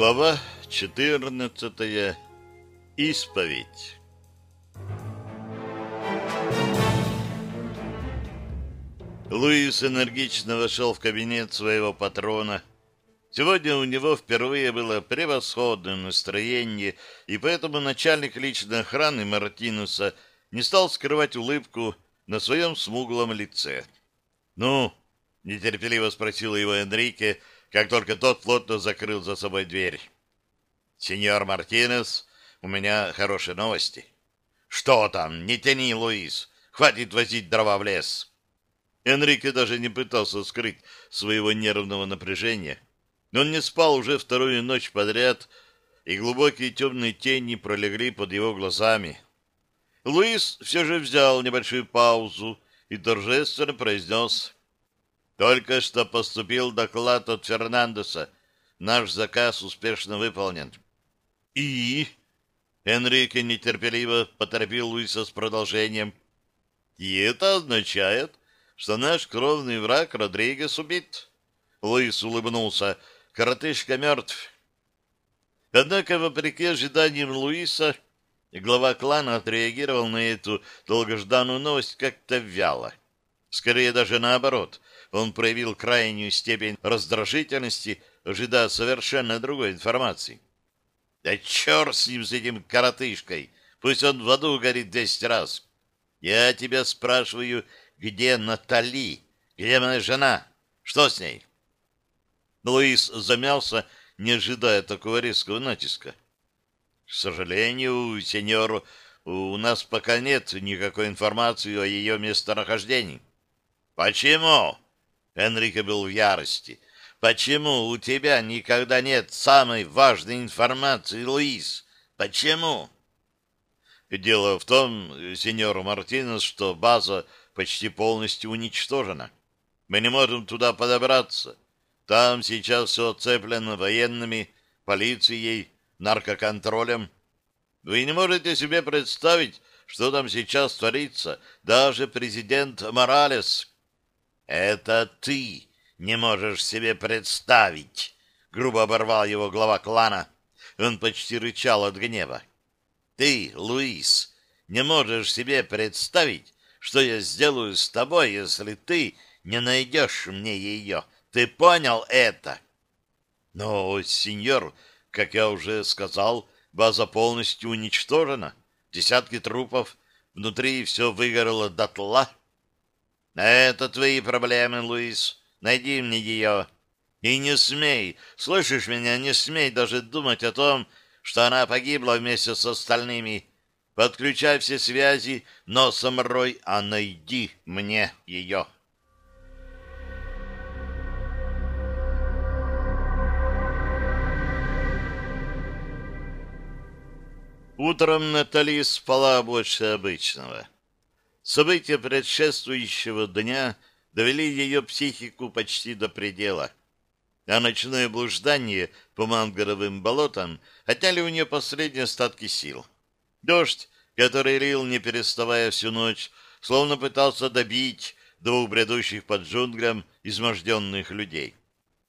Глава 14. Исповедь. Луис энергично вошел в кабинет своего патрона. Сегодня у него впервые было превосходное настроение, и поэтому начальник личной охраны Мартинуса не стал скрывать улыбку на своем смуглом лице. «Ну?» — нетерпеливо спросил его Энрике, как только тот плотно закрыл за собой дверь. «Сеньор Мартинес, у меня хорошие новости». «Что там? Не тяни, Луис. Хватит возить дрова в лес». Энрике даже не пытался скрыть своего нервного напряжения. Он не спал уже вторую ночь подряд, и глубокие темные тени пролегли под его глазами. Луис все же взял небольшую паузу и торжественно произнес только что поступил доклад от Фернандеса. Наш заказ успешно выполнен. И... Энрике нетерпеливо поторопил Луиса с продолжением. И это означает, что наш кровный враг Родригес убит. Луис улыбнулся. Коротышка мертв. Однако, вопреки ожиданиям Луиса, глава клана отреагировал на эту долгожданную новость как-то вяло. Скорее даже наоборот — он проявил крайнюю степень раздражительности, ожидая совершенно другой информации. «Да черт с ним, с этим коротышкой! Пусть он в аду горит десять раз! Я тебя спрашиваю, где Натали? Где моя жена? Что с ней?» Луис замялся, не ожидая такого резкого натиска. «К сожалению, сеньор, у нас пока нет никакой информации о ее местонахождении». «Почему?» Энрике был в ярости. «Почему у тебя никогда нет самой важной информации, Луис? Почему?» Дело в том, сеньор Мартинес, что база почти полностью уничтожена. Мы не можем туда подобраться. Там сейчас все оцеплено военными, полицией, наркоконтролем. Вы не можете себе представить, что там сейчас творится. Даже президент Моралес «Это ты не можешь себе представить!» — грубо оборвал его глава клана. Он почти рычал от гнева. «Ты, Луис, не можешь себе представить, что я сделаю с тобой, если ты не найдешь мне ее. Ты понял это?» «Но, сеньор, как я уже сказал, база полностью уничтожена. Десятки трупов, внутри все выгорело дотла». Это твои проблемы, Луис. Найди мне ее. И не смей, слышишь меня, не смей даже думать о том, что она погибла вместе с остальными. Подключай все связи, носом рой, а найди мне ее. Утром Натали спала больше обычного. События предшествующего дня довели ее психику почти до предела, а ночное блуждание по мангоровым болотам отняли у нее последние остатки сил. Дождь, который лил, не переставая всю ночь, словно пытался добить двух бредущих под джунглям изможденных людей.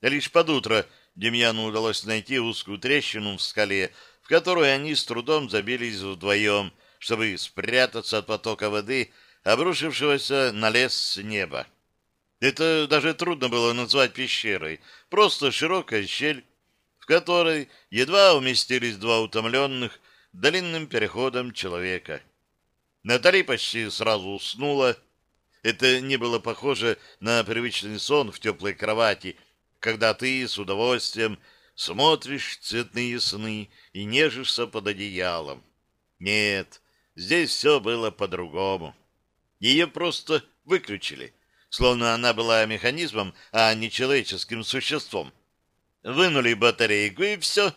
Лишь под утро Демьяну удалось найти узкую трещину в скале, в которую они с трудом забились вдвоем, чтобы спрятаться от потока воды, обрушившегося на лес с неба. Это даже трудно было назвать пещерой, просто широкая щель, в которой едва уместились два утомленных длинным переходом человека. Натали почти сразу уснула. Это не было похоже на привычный сон в теплой кровати, когда ты с удовольствием смотришь цветные сны и нежишься под одеялом. Нет, здесь все было по-другому. Ее просто выключили, словно она была механизмом, а не человеческим существом. Вынули батарейку, и все.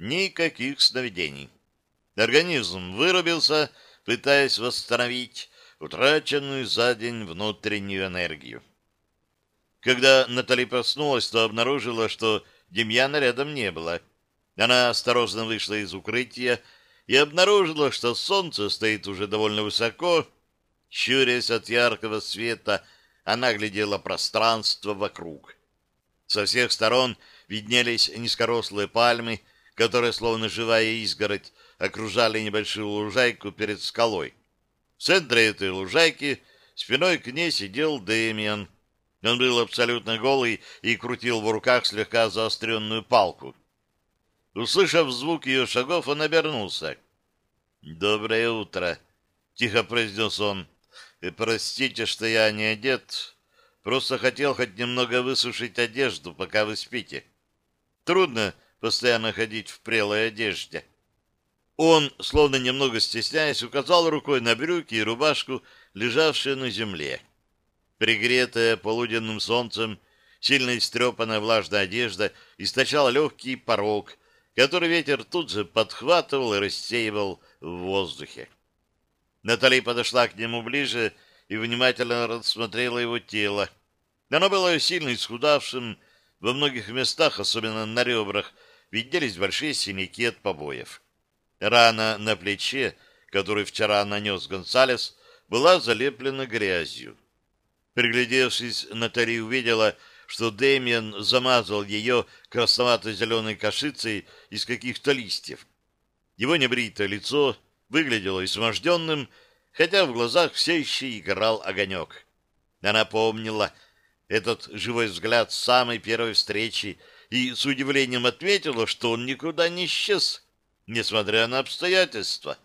Никаких сновидений. Организм вырубился, пытаясь восстановить утраченную за день внутреннюю энергию. Когда Натали проснулась, то обнаружила, что Демьяна рядом не было. Она осторожно вышла из укрытия и обнаружила, что солнце стоит уже довольно высоко, Щурясь от яркого света, она глядела пространство вокруг. Со всех сторон виднелись низкорослые пальмы, которые, словно живая изгородь, окружали небольшую лужайку перед скалой. В центре этой лужайки спиной к ней сидел Дэмиан. Он был абсолютно голый и крутил в руках слегка заостренную палку. Услышав звук ее шагов, он обернулся. «Доброе утро», — тихо произнес он. «Простите, что я не одет. Просто хотел хоть немного высушить одежду, пока вы спите. Трудно постоянно ходить в прелой одежде». Он, словно немного стесняясь, указал рукой на брюки и рубашку, лежавшие на земле. Пригретая полуденным солнцем, сильно истрепанная влажная одежда источала легкий порог, который ветер тут же подхватывал и рассеивал в воздухе. Натали подошла к нему ближе и внимательно рассмотрела его тело. Оно было сильно исхудавшим, во многих местах, особенно на ребрах, виделись большие синяки от побоев. Рана на плече, которую вчера нанес Гонсалес, была залеплена грязью. Приглядевшись, Натали увидела, что Дэмиан замазал ее красновато-зеленой кашицей из каких-то листьев. Его небритое лицо выглядело изможденным, хотя в глазах все еще играл огонек. Она помнила этот живой взгляд с самой первой встречи и с удивлением отметила, что он никуда не исчез, несмотря на обстоятельства.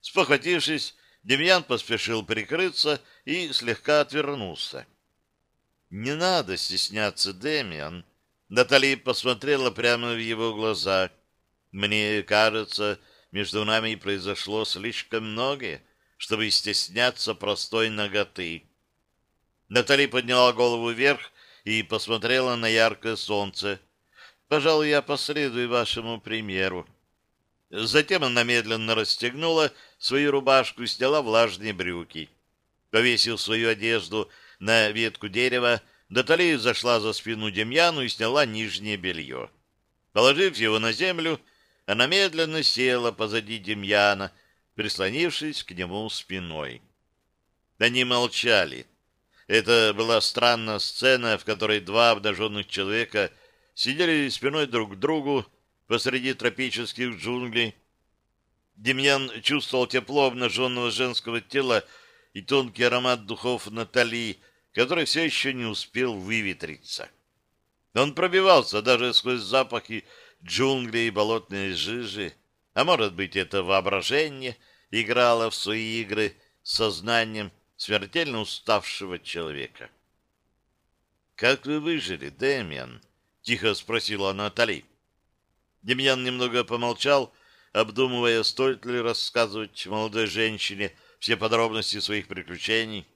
Спохватившись, Демьян поспешил прикрыться и слегка отвернулся. «Не надо стесняться, Демьян!» Натали посмотрела прямо в его глаза. «Мне кажется, между нами произошло слишком многое, чтобы стесняться простой ноготы». Натали подняла голову вверх и посмотрела на яркое солнце. «Пожалуй, я последую вашему примеру. Затем она медленно расстегнула свою рубашку и сняла влажные брюки. Повесив свою одежду на ветку дерева, Натали зашла за спину Демьяну и сняла нижнее белье. Положив его на землю, она медленно села позади Демьяна, прислонившись к нему спиной. Они молчали. Это была странная сцена, в которой два обнаженных человека сидели спиной друг к другу, посреди тропических джунглей. Демьян чувствовал тепло обнаженного женского тела и тонкий аромат духов Натали, который все еще не успел выветриться. Он пробивался даже сквозь запахи джунглей и болотной жижи, а может быть, это воображение играло в свои игры с сознанием смертельно уставшего человека. «Как вы выжили, Дэмиан?» — тихо спросила Натали. Демьян немного помолчал, обдумывая, стоит ли рассказывать молодой женщине все подробности своих приключений.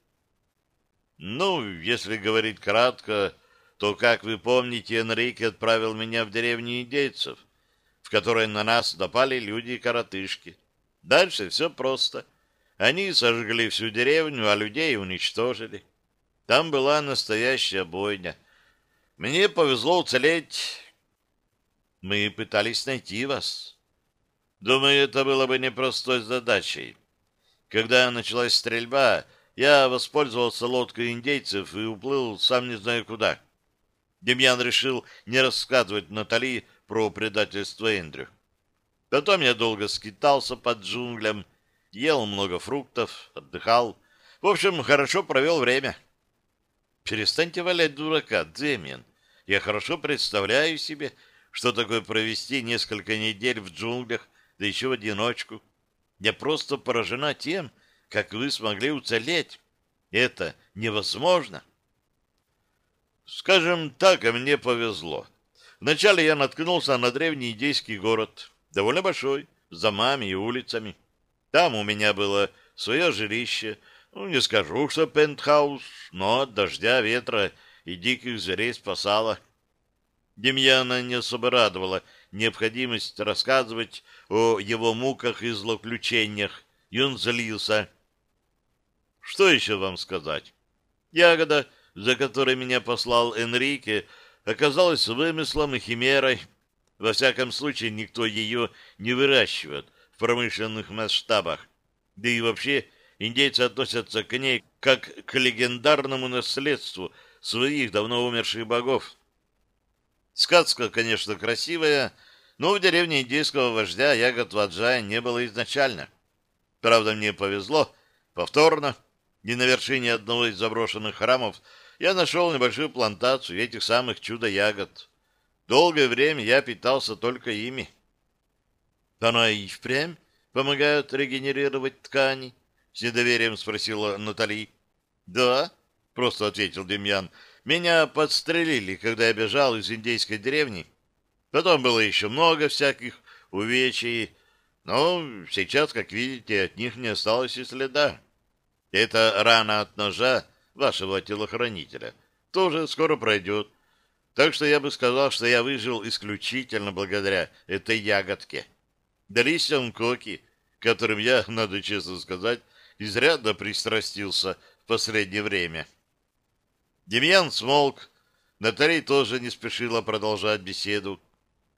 «Ну, если говорить кратко, то, как вы помните, Энрике отправил меня в деревню индейцев, в которой на нас напали люди-коротышки. Дальше все просто. Они сожгли всю деревню, а людей уничтожили. Там была настоящая бойня. Мне повезло уцелеть, мы пытались найти вас. Думаю, это было бы непростой задачей. Когда началась стрельба, я воспользовался лодкой индейцев и уплыл сам не знаю куда. Демьян решил не рассказывать Натали про предательство Эндрю. Потом я долго скитался под джунглям, ел много фруктов, отдыхал. В общем, хорошо провел время. Перестаньте валять дурака, Демьян. Я хорошо представляю себе, что такое провести несколько недель в джунглях, да еще в одиночку. Я просто поражена тем, как вы смогли уцелеть. Это невозможно. Скажем так, мне повезло. Вначале я наткнулся на древний индейский город, довольно большой, с домами и улицами. Там у меня было свое жилище, ну, не скажу, что пентхаус, но от дождя, ветра и диких зверей спасало. Демьяна не особо радовала необходимость рассказывать о его муках и злоключениях, и он злился. Что еще вам сказать? Ягода, за которой меня послал Энрике, оказалась вымыслом и химерой. Во всяком случае, никто ее не выращивает в промышленных масштабах. Да и вообще, индейцы относятся к ней как к легендарному наследству своих давно умерших богов. Сказка, конечно, красивая, но в деревне индейского вождя ягод ваджая не было изначально. Правда, мне повезло, повторно, не на вершине одного из заброшенных храмов я нашел небольшую плантацию этих самых чудо-ягод. Долгое время я питался только ими. Она и впрямь помогают регенерировать ткани? С недоверием спросила Натали. Да, просто ответил Демьян. Меня подстрелили, когда я бежал из индейской деревни. Потом было еще много всяких увечий, но сейчас, как видите, от них не осталось и следа. Это рана от ножа вашего телохранителя тоже скоро пройдет. Так что я бы сказал, что я выжил исключительно благодаря этой ягодке. Да листьям коки, которым я, надо честно сказать, изрядно пристрастился в последнее время. Демьян смолк. Наталья тоже не спешила продолжать беседу.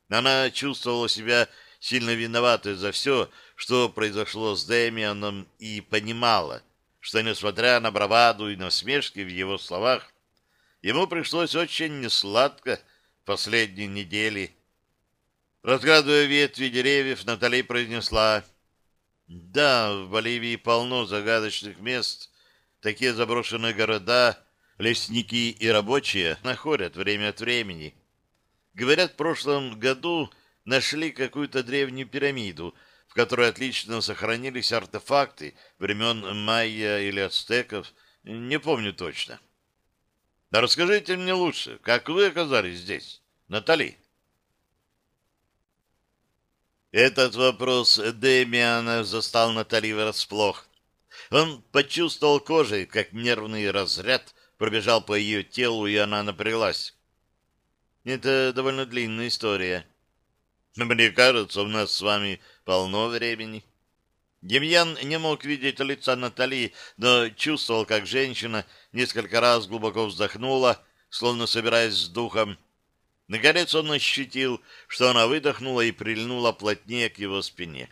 Она чувствовала себя сильно виноватой за все, что произошло с Дэмианом, и понимала, что, несмотря на браваду и насмешки в его словах, ему пришлось очень несладко последние недели. Разгадывая ветви деревьев, Натали произнесла, «Да, в Боливии полно загадочных мест, такие заброшенные города, лесники и рабочие находят время от времени. Говорят, в прошлом году нашли какую-то древнюю пирамиду — которой отлично сохранились артефакты времен майя или ацтеков, не помню точно. Да расскажите мне лучше, как вы оказались здесь, Натали? Этот вопрос Демиана застал Натали врасплох. Он почувствовал кожей, как нервный разряд пробежал по ее телу, и она напряглась. Это довольно длинная история. Мне кажется, у нас с вами полно времени. Демьян не мог видеть лица Натали, но чувствовал, как женщина несколько раз глубоко вздохнула, словно собираясь с духом. Наконец он ощутил, что она выдохнула и прильнула плотнее к его спине.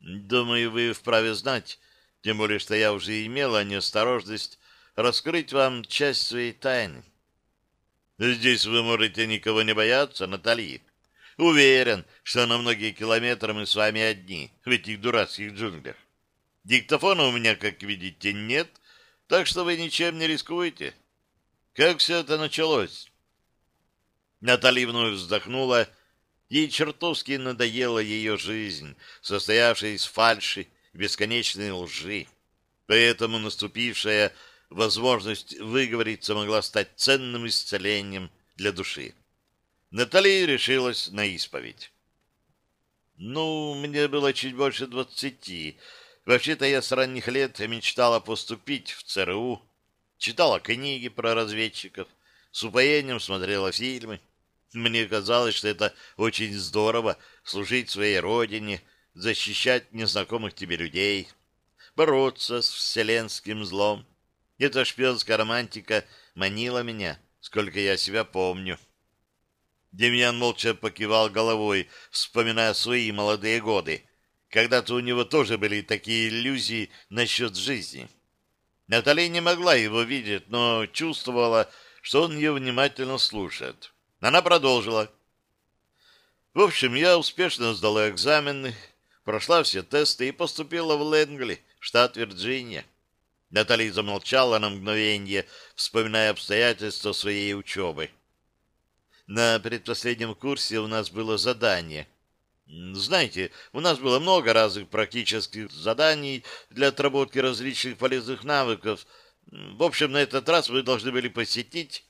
«Думаю, вы вправе знать, тем более, что я уже имела неосторожность раскрыть вам часть своей тайны. Здесь вы можете никого не бояться, Натали. Уверен, что на многие километры мы с вами одни в этих дурацких джунглях. Диктофона у меня, как видите, нет, так что вы ничем не рискуете. Как все это началось? Натали вновь вздохнула. Ей чертовски надоела ее жизнь, состоявшая из фальши и бесконечной лжи. Поэтому наступившая возможность выговориться могла стать ценным исцелением для души. Натали решилась на исповедь. Ну, мне было чуть больше двадцати. Вообще-то я с ранних лет мечтала поступить в ЦРУ, читала книги про разведчиков, с упоением смотрела фильмы. Мне казалось, что это очень здорово служить своей родине, защищать незнакомых тебе людей, бороться с вселенским злом. Эта шпионская романтика манила меня, сколько я себя помню. Демьян молча покивал головой, вспоминая свои молодые годы. Когда-то у него тоже были такие иллюзии насчет жизни. Натали не могла его видеть, но чувствовала, что он ее внимательно слушает. Она продолжила. В общем, я успешно сдала экзамены, прошла все тесты и поступила в Лэнгли, штат Вирджиния. Натали замолчала на мгновение, вспоминая обстоятельства своей учебы. На предпоследнем курсе у нас было задание. Знаете, у нас было много разных практических заданий для отработки различных полезных навыков. В общем, на этот раз вы должны были посетить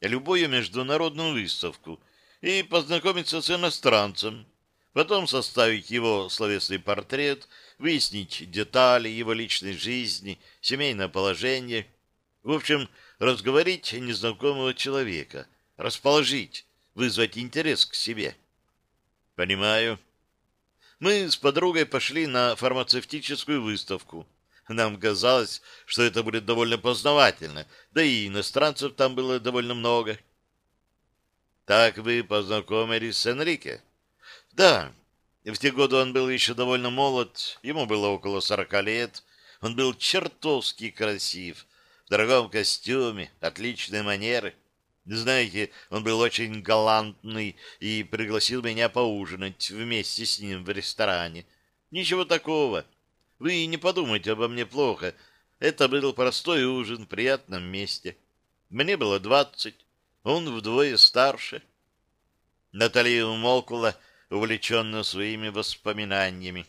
любую международную выставку и познакомиться с иностранцем, потом составить его словесный портрет, выяснить детали его личной жизни, семейное положение, в общем, разговорить незнакомого человека, расположить, вызвать интерес к себе. Понимаю. Мы с подругой пошли на фармацевтическую выставку. Нам казалось, что это будет довольно познавательно, да и иностранцев там было довольно много. Так вы познакомились с Энрике? Да. В те годы он был еще довольно молод, ему было около сорока лет. Он был чертовски красив, в дорогом костюме, отличные манеры. Знаете, он был очень галантный и пригласил меня поужинать вместе с ним в ресторане. Ничего такого. Вы не подумайте обо мне плохо. Это был простой ужин в приятном месте. Мне было двадцать, он вдвое старше. Наталья умолкла, увлеченно своими воспоминаниями.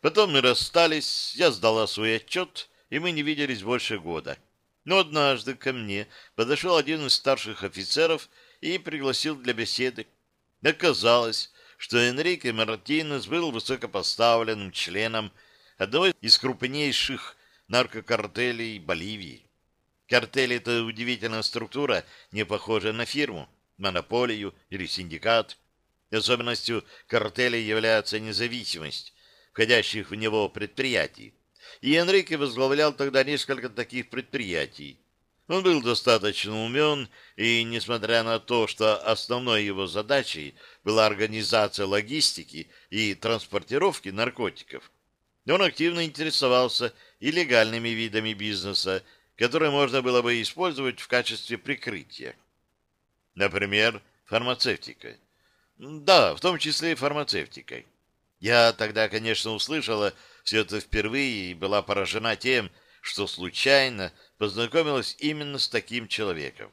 Потом мы расстались, я сдала свой отчет, и мы не виделись больше года. Но однажды ко мне подошел один из старших офицеров и пригласил для беседы. Оказалось, что Энрике Мартинес был высокопоставленным членом одного из крупнейших наркокартелей Боливии. Картель — это удивительная структура, не похожая на фирму, монополию или синдикат. Особенностью картеля является независимость входящих в него предприятий и Энрике возглавлял тогда несколько таких предприятий. Он был достаточно умен, и, несмотря на то, что основной его задачей была организация логистики и транспортировки наркотиков, он активно интересовался и легальными видами бизнеса, которые можно было бы использовать в качестве прикрытия. Например, фармацевтика. Да, в том числе и фармацевтикой. Я тогда, конечно, услышала все это впервые и была поражена тем, что случайно познакомилась именно с таким человеком.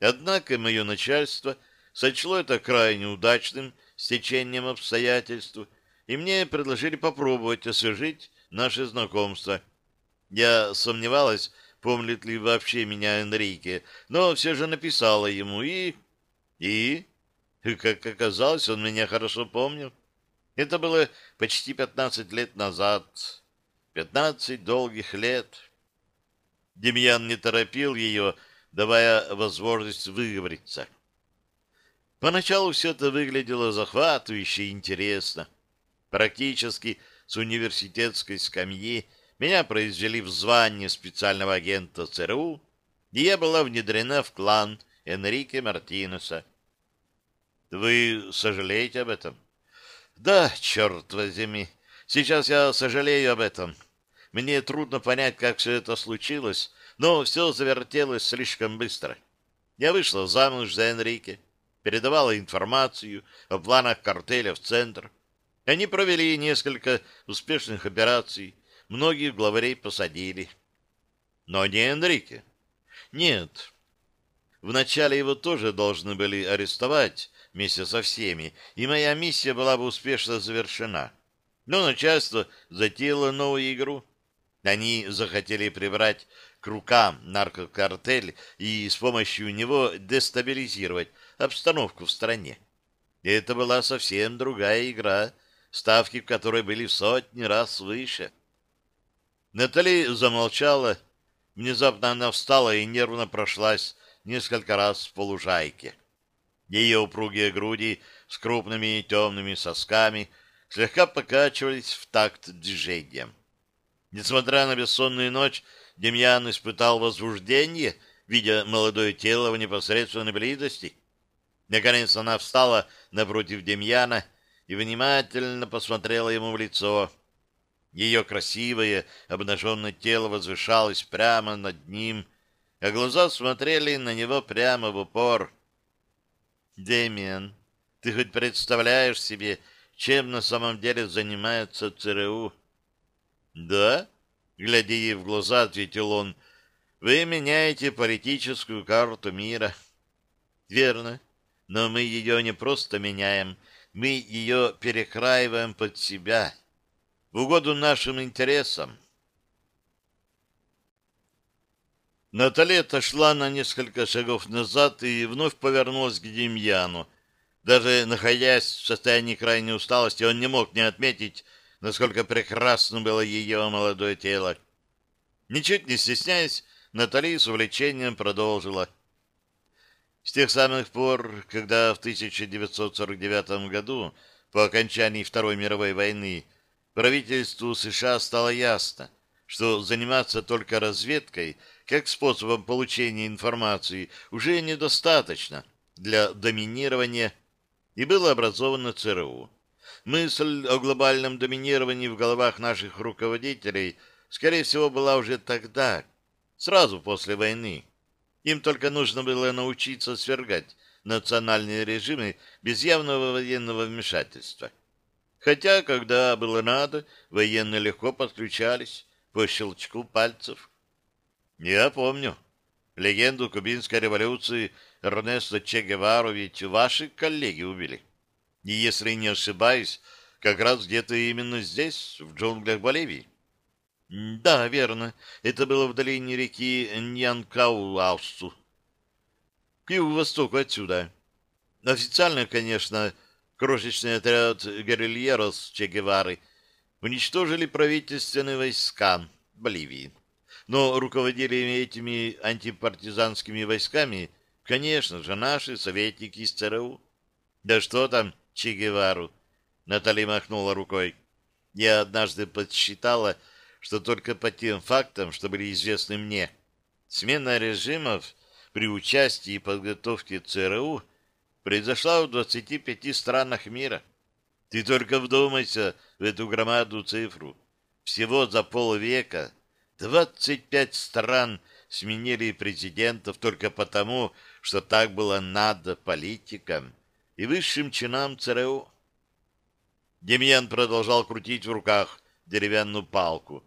Однако мое начальство сочло это крайне удачным стечением обстоятельств, и мне предложили попробовать освежить наше знакомство. Я сомневалась, помнит ли вообще меня Энрике, но все же написала ему и... И... Как оказалось, он меня хорошо помнил. Это было почти пятнадцать лет назад. Пятнадцать долгих лет. Демьян не торопил ее, давая возможность выговориться. Поначалу все это выглядело захватывающе и интересно. Практически с университетской скамьи меня произвели в звание специального агента ЦРУ, и я была внедрена в клан Энрике Мартинеса. Вы сожалеете об этом? Да, черт возьми, сейчас я сожалею об этом. Мне трудно понять, как все это случилось, но все завертелось слишком быстро. Я вышла замуж за Энрике, передавала информацию о планах картеля в центр. Они провели несколько успешных операций, многих главарей посадили. Но не Энрике. Нет. Вначале его тоже должны были арестовать, вместе со всеми, и моя миссия была бы успешно завершена. Но начальство затеяло новую игру. Они захотели прибрать к рукам наркокартель и с помощью него дестабилизировать обстановку в стране. И это была совсем другая игра, ставки в которой были в сотни раз выше. Натали замолчала. Внезапно она встала и нервно прошлась несколько раз по лужайке. Ее упругие груди с крупными темными сосками слегка покачивались в такт движением. Несмотря на бессонную ночь, Демьян испытал возбуждение, видя молодое тело в непосредственной близости. Наконец она встала напротив Демьяна и внимательно посмотрела ему в лицо. Ее красивое обнаженное тело возвышалось прямо над ним, а глаза смотрели на него прямо в упор — Дэмиан, ты хоть представляешь себе, чем на самом деле занимается ЦРУ? Да, глядя ей в глаза, ответил он, вы меняете политическую карту мира. Верно, но мы ее не просто меняем, мы ее перекраиваем под себя, в угоду нашим интересам. Наталья отошла на несколько шагов назад и вновь повернулась к Демьяну. Даже находясь в состоянии крайней усталости, он не мог не отметить, насколько прекрасно было ее молодое тело. Ничуть не стесняясь, Наталья с увлечением продолжила. С тех самых пор, когда в 1949 году, по окончании Второй мировой войны, правительству США стало ясно, что заниматься только разведкой – как способом получения информации уже недостаточно для доминирования, и было образовано ЦРУ. Мысль о глобальном доминировании в головах наших руководителей, скорее всего, была уже тогда, сразу после войны. Им только нужно было научиться свергать национальные режимы без явного военного вмешательства. Хотя, когда было надо, военные легко подключались по щелчку пальцев. Я помню. Легенду кубинской революции Эрнеста Че Гевару ведь ваши коллеги убили. И если не ошибаюсь, как раз где-то именно здесь, в джунглях Боливии. Да, верно. Это было в долине реки Ньянкауаусу. К юго-востоку отсюда. Официально, конечно, крошечный отряд герильерос Че Гевары уничтожили правительственные войска Боливии. Но руководили этими антипартизанскими войсками, конечно же, наши советники из ЦРУ. Да что там Че Гевару? Натали махнула рукой. Я однажды подсчитала, что только по тем фактам, что были известны мне, смена режимов при участии и подготовке ЦРУ произошла в 25 странах мира. Ты только вдумайся в эту громаду цифру. Всего за полвека 25 стран сменили президентов только потому, что так было надо политикам и высшим чинам ЦРУ. Демьян продолжал крутить в руках деревянную палку.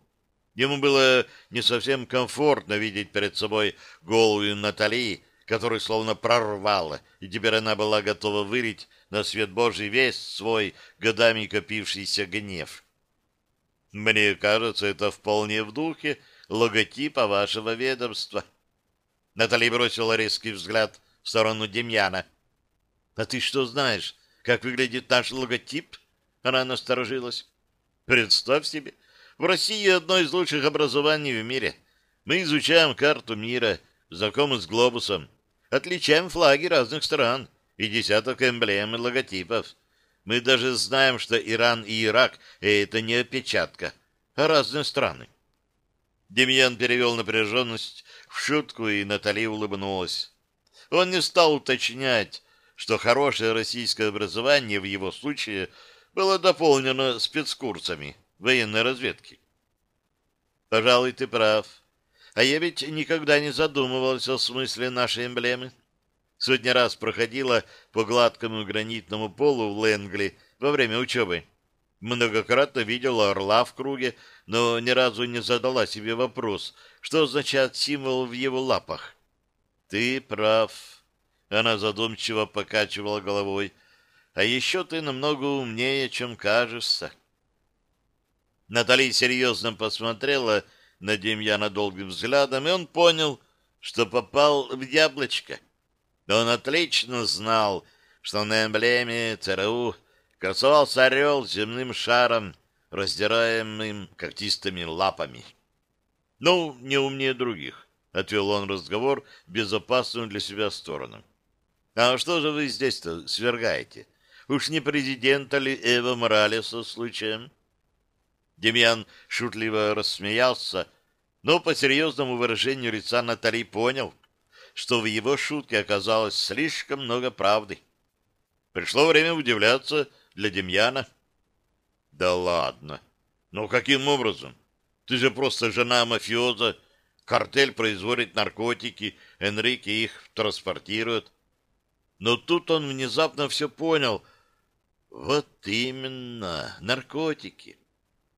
Ему было не совсем комфортно видеть перед собой голову Натали, которую словно прорвало, и теперь она была готова вылить на свет Божий весь свой годами копившийся гнев. Мне кажется, это вполне в духе логотипа вашего ведомства. Натали бросила резкий взгляд в сторону Демьяна. — А ты что знаешь, как выглядит наш логотип? Она насторожилась. — Представь себе, в России одно из лучших образований в мире. Мы изучаем карту мира, знакомы с глобусом, отличаем флаги разных стран и десяток эмблем и логотипов. Мы даже знаем, что Иран и Ирак — это не опечатка, а разные страны. Демьян перевел напряженность в шутку, и Натали улыбнулась. Он не стал уточнять, что хорошее российское образование в его случае было дополнено спецкурсами военной разведки. Пожалуй, ты прав. А я ведь никогда не задумывался о смысле нашей эмблемы. Сотни раз проходила по гладкому гранитному полу в Ленгли во время учебы. Многократно видела орла в круге, но ни разу не задала себе вопрос, что означает символ в его лапах. Ты прав. Она задумчиво покачивала головой. А еще ты намного умнее, чем кажешься. Натали серьезно посмотрела на Демьяна долгим взглядом, и он понял, что попал в яблочко. Он отлично знал, что на эмблеме ЦРУ красовался орел с земным шаром, раздираемым когтистыми лапами. «Ну, не умнее других», — отвел он разговор в безопасную для себя сторону. «А что же вы здесь-то свергаете? Уж не президента ли Эва Моралеса случаем?» Демьян шутливо рассмеялся, но по серьезному выражению лица Натали понял, что в его шутке оказалось слишком много правды. Пришло время удивляться для Демьяна. Да ладно. Ну каким образом? Ты же просто жена мафиоза. Картель производит наркотики, Энрике их транспортирует. Но тут он внезапно все понял. Вот именно, наркотики.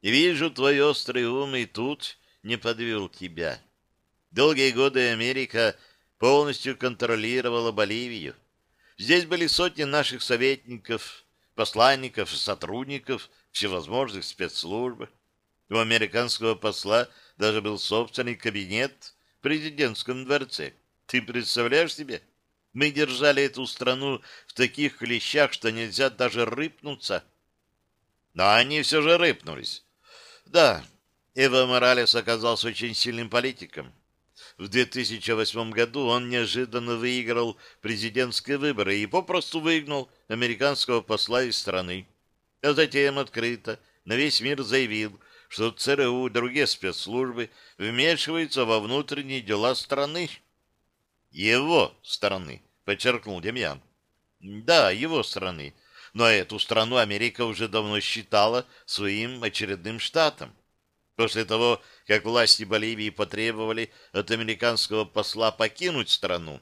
Вижу, твой острый ум и тут не подвел тебя. Долгие годы Америка полностью контролировала Боливию. Здесь были сотни наших советников, посланников, сотрудников всевозможных спецслужб. У американского посла даже был собственный кабинет в президентском дворце. Ты представляешь себе? Мы держали эту страну в таких клещах, что нельзя даже рыпнуться. Но они все же рыпнулись. Да, Эва Моралес оказался очень сильным политиком. В 2008 году он неожиданно выиграл президентские выборы и попросту выгнал американского посла из страны. А затем открыто на весь мир заявил, что ЦРУ и другие спецслужбы вмешиваются во внутренние дела страны. Его страны, подчеркнул Демьян. Да, его страны но эту страну Америка уже давно считала своим очередным штатом. После того, как власти Боливии потребовали от американского посла покинуть страну,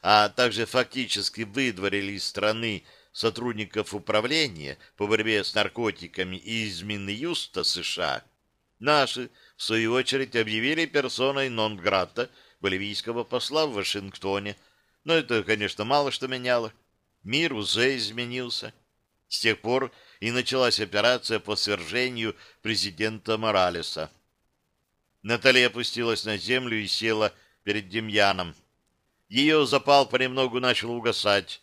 а также фактически выдворили из страны сотрудников управления по борьбе с наркотиками и из Минюста США, наши, в свою очередь, объявили персоной нон-грата боливийского посла в Вашингтоне. Но это, конечно, мало что меняло. Мир уже изменился. С тех пор и началась операция по свержению президента Моралеса. Наталья опустилась на землю и села перед Демьяном. Ее запал понемногу начал угасать.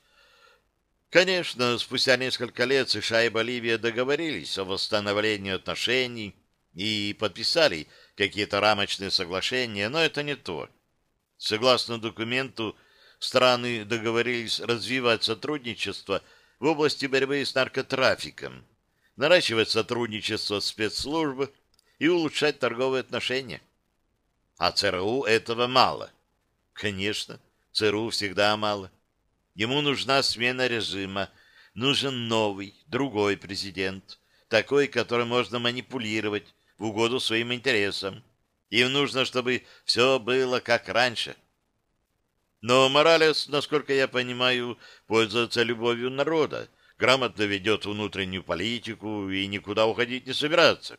Конечно, спустя несколько лет США и Боливия договорились о восстановлении отношений и подписали какие-то рамочные соглашения, но это не то. Согласно документу, страны договорились развивать сотрудничество в области борьбы с наркотрафиком, наращивать сотрудничество спецслужб и улучшать торговые отношения. А ЦРУ этого мало. Конечно, ЦРУ всегда мало. Ему нужна смена режима, нужен новый, другой президент, такой, которым можно манипулировать в угоду своим интересам. Им нужно, чтобы все было как раньше. Но Моралес, насколько я понимаю, пользуется любовью народа, грамотно ведет внутреннюю политику и никуда уходить не собирается.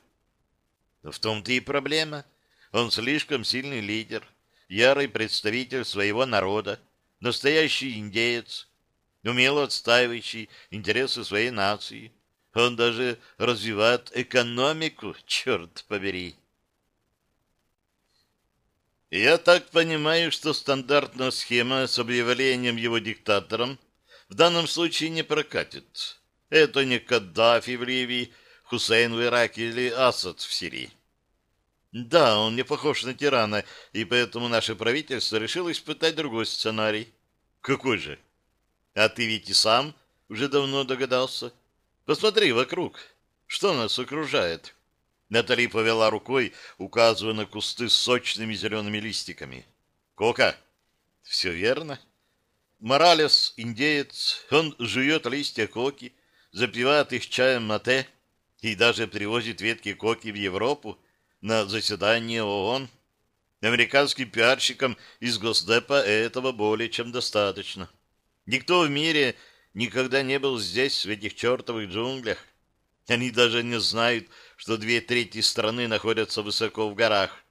В том-то и проблема. Он слишком сильный лидер, ярый представитель своего народа, настоящий индеец, умело отстаивающий интересы своей нации. Он даже развивает экономику, черт побери. Я так понимаю, что стандартная схема с объявлением его диктатором в данном случае не прокатит. Это не Каддафи в Ливии, Хусейн в Ираке или Асад в Сирии. Да, он не похож на тирана, и поэтому наше правительство решило испытать другой сценарий. Какой же? А ты ведь и сам уже давно догадался. Посмотри вокруг. Что нас окружает? Натали повела рукой, указывая на кусты с сочными зелеными листиками. Кока? Все верно. Моралес, индеец, он жует листья коки, запивает их чаем мате и даже привозит ветки коки в Европу, на заседание ООН. Американским пиарщикам из Госдепа этого более чем достаточно. Никто в мире никогда не был здесь, в этих чертовых джунглях. Они даже не знают, что две трети страны находятся высоко в горах.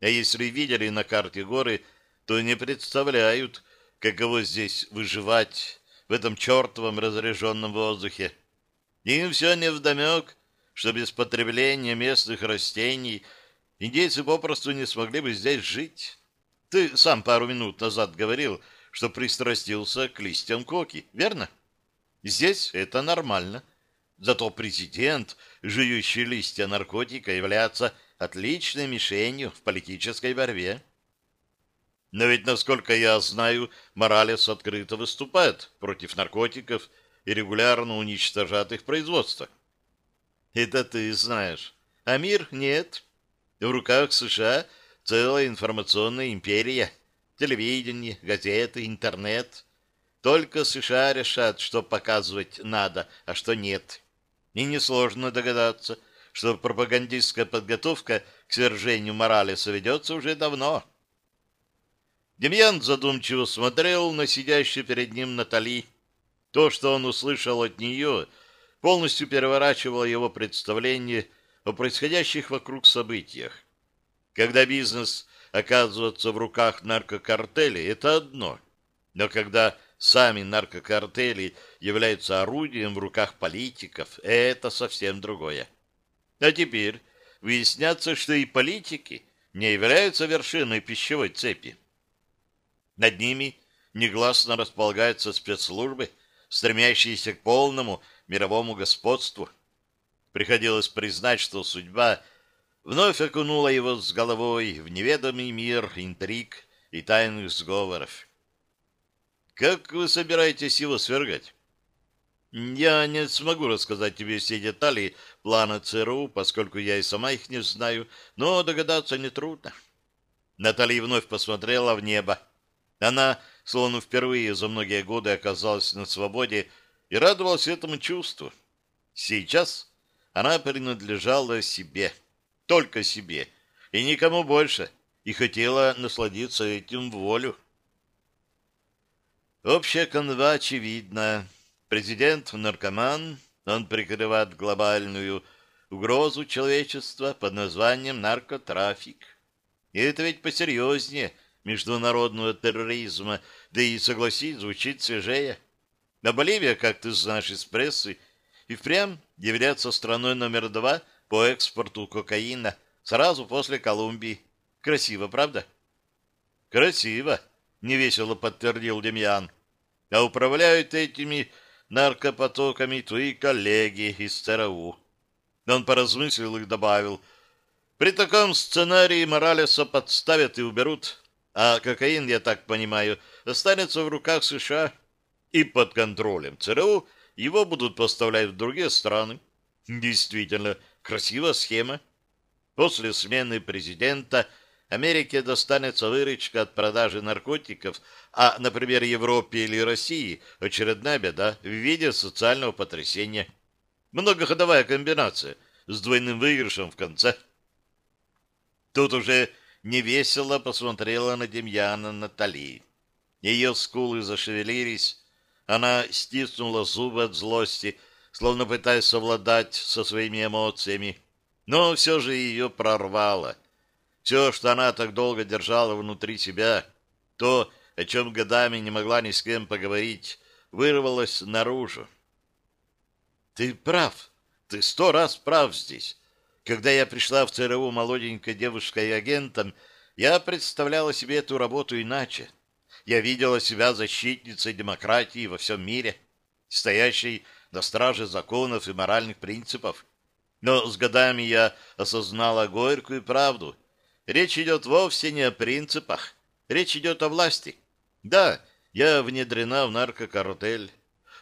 А если видели на карте горы, то не представляют, каково здесь выживать в этом чертовом разряженном воздухе. Им все невдомек, что без потребления местных растений индейцы попросту не смогли бы здесь жить. Ты сам пару минут назад говорил, что пристрастился к листьям коки, верно? Здесь это нормально. Зато президент, жующий листья наркотика, является отличной мишенью в политической борьбе. Но ведь, насколько я знаю, Моралес открыто выступает против наркотиков и регулярно уничтожает их производство. Это ты знаешь. А мир нет. В руках США целая информационная империя. Телевидение, газеты, интернет. Только США решат, что показывать надо, а что нет. И несложно догадаться, что пропагандистская подготовка к свержению Моралеса ведется уже давно. Демьян задумчиво смотрел на сидящую перед ним Натали. То, что он услышал от нее — полностью переворачивало его представление о происходящих вокруг событиях. Когда бизнес оказывается в руках наркокартелей, это одно. Но когда сами наркокартели являются орудием в руках политиков, это совсем другое. А теперь выясняется, что и политики не являются вершиной пищевой цепи. Над ними негласно располагаются спецслужбы, стремящиеся к полному мировому господству. Приходилось признать, что судьба вновь окунула его с головой в неведомый мир интриг и тайных сговоров. «Как вы собираетесь его свергать?» «Я не смогу рассказать тебе все детали плана ЦРУ, поскольку я и сама их не знаю, но догадаться нетрудно». Наталья вновь посмотрела в небо. Она, словно впервые за многие годы, оказалась на свободе и радовалась этому чувству. Сейчас она принадлежала себе, только себе, и никому больше, и хотела насладиться этим волю. Общая канва очевидна. Президент наркоман, он прикрывает глобальную угрозу человечества под названием наркотрафик. И это ведь посерьезнее международного терроризма, да и, согласись, звучит свежее. А Боливия, как ты знаешь из прессы, и впрямь является страной номер два по экспорту кокаина сразу после Колумбии. Красиво, правда? Красиво, невесело подтвердил Демьян. А управляют этими наркопотоками твои коллеги из ЦРУ. Он поразмыслил и добавил, при таком сценарии Моралеса подставят и уберут, а кокаин, я так понимаю, останется в руках США и под контролем ЦРУ его будут поставлять в другие страны. Действительно, красивая схема. После смены президента Америке достанется выручка от продажи наркотиков, а, например, Европе или России очередная беда в виде социального потрясения. Многоходовая комбинация с двойным выигрышем в конце. Тут уже невесело посмотрела на Демьяна Натали. Ее скулы зашевелились, она стиснула зубы от злости, словно пытаясь совладать со своими эмоциями, но все же ее прорвало. Все, что она так долго держала внутри себя, то, о чем годами не могла ни с кем поговорить, вырвалось наружу. «Ты прав. Ты сто раз прав здесь. Когда я пришла в ЦРУ молоденькой девушкой-агентом, я представляла себе эту работу иначе. Я видела себя защитницей демократии во всем мире, стоящей на страже законов и моральных принципов. Но с годами я осознала горькую правду. Речь идет вовсе не о принципах. Речь идет о власти. Да, я внедрена в наркокартель.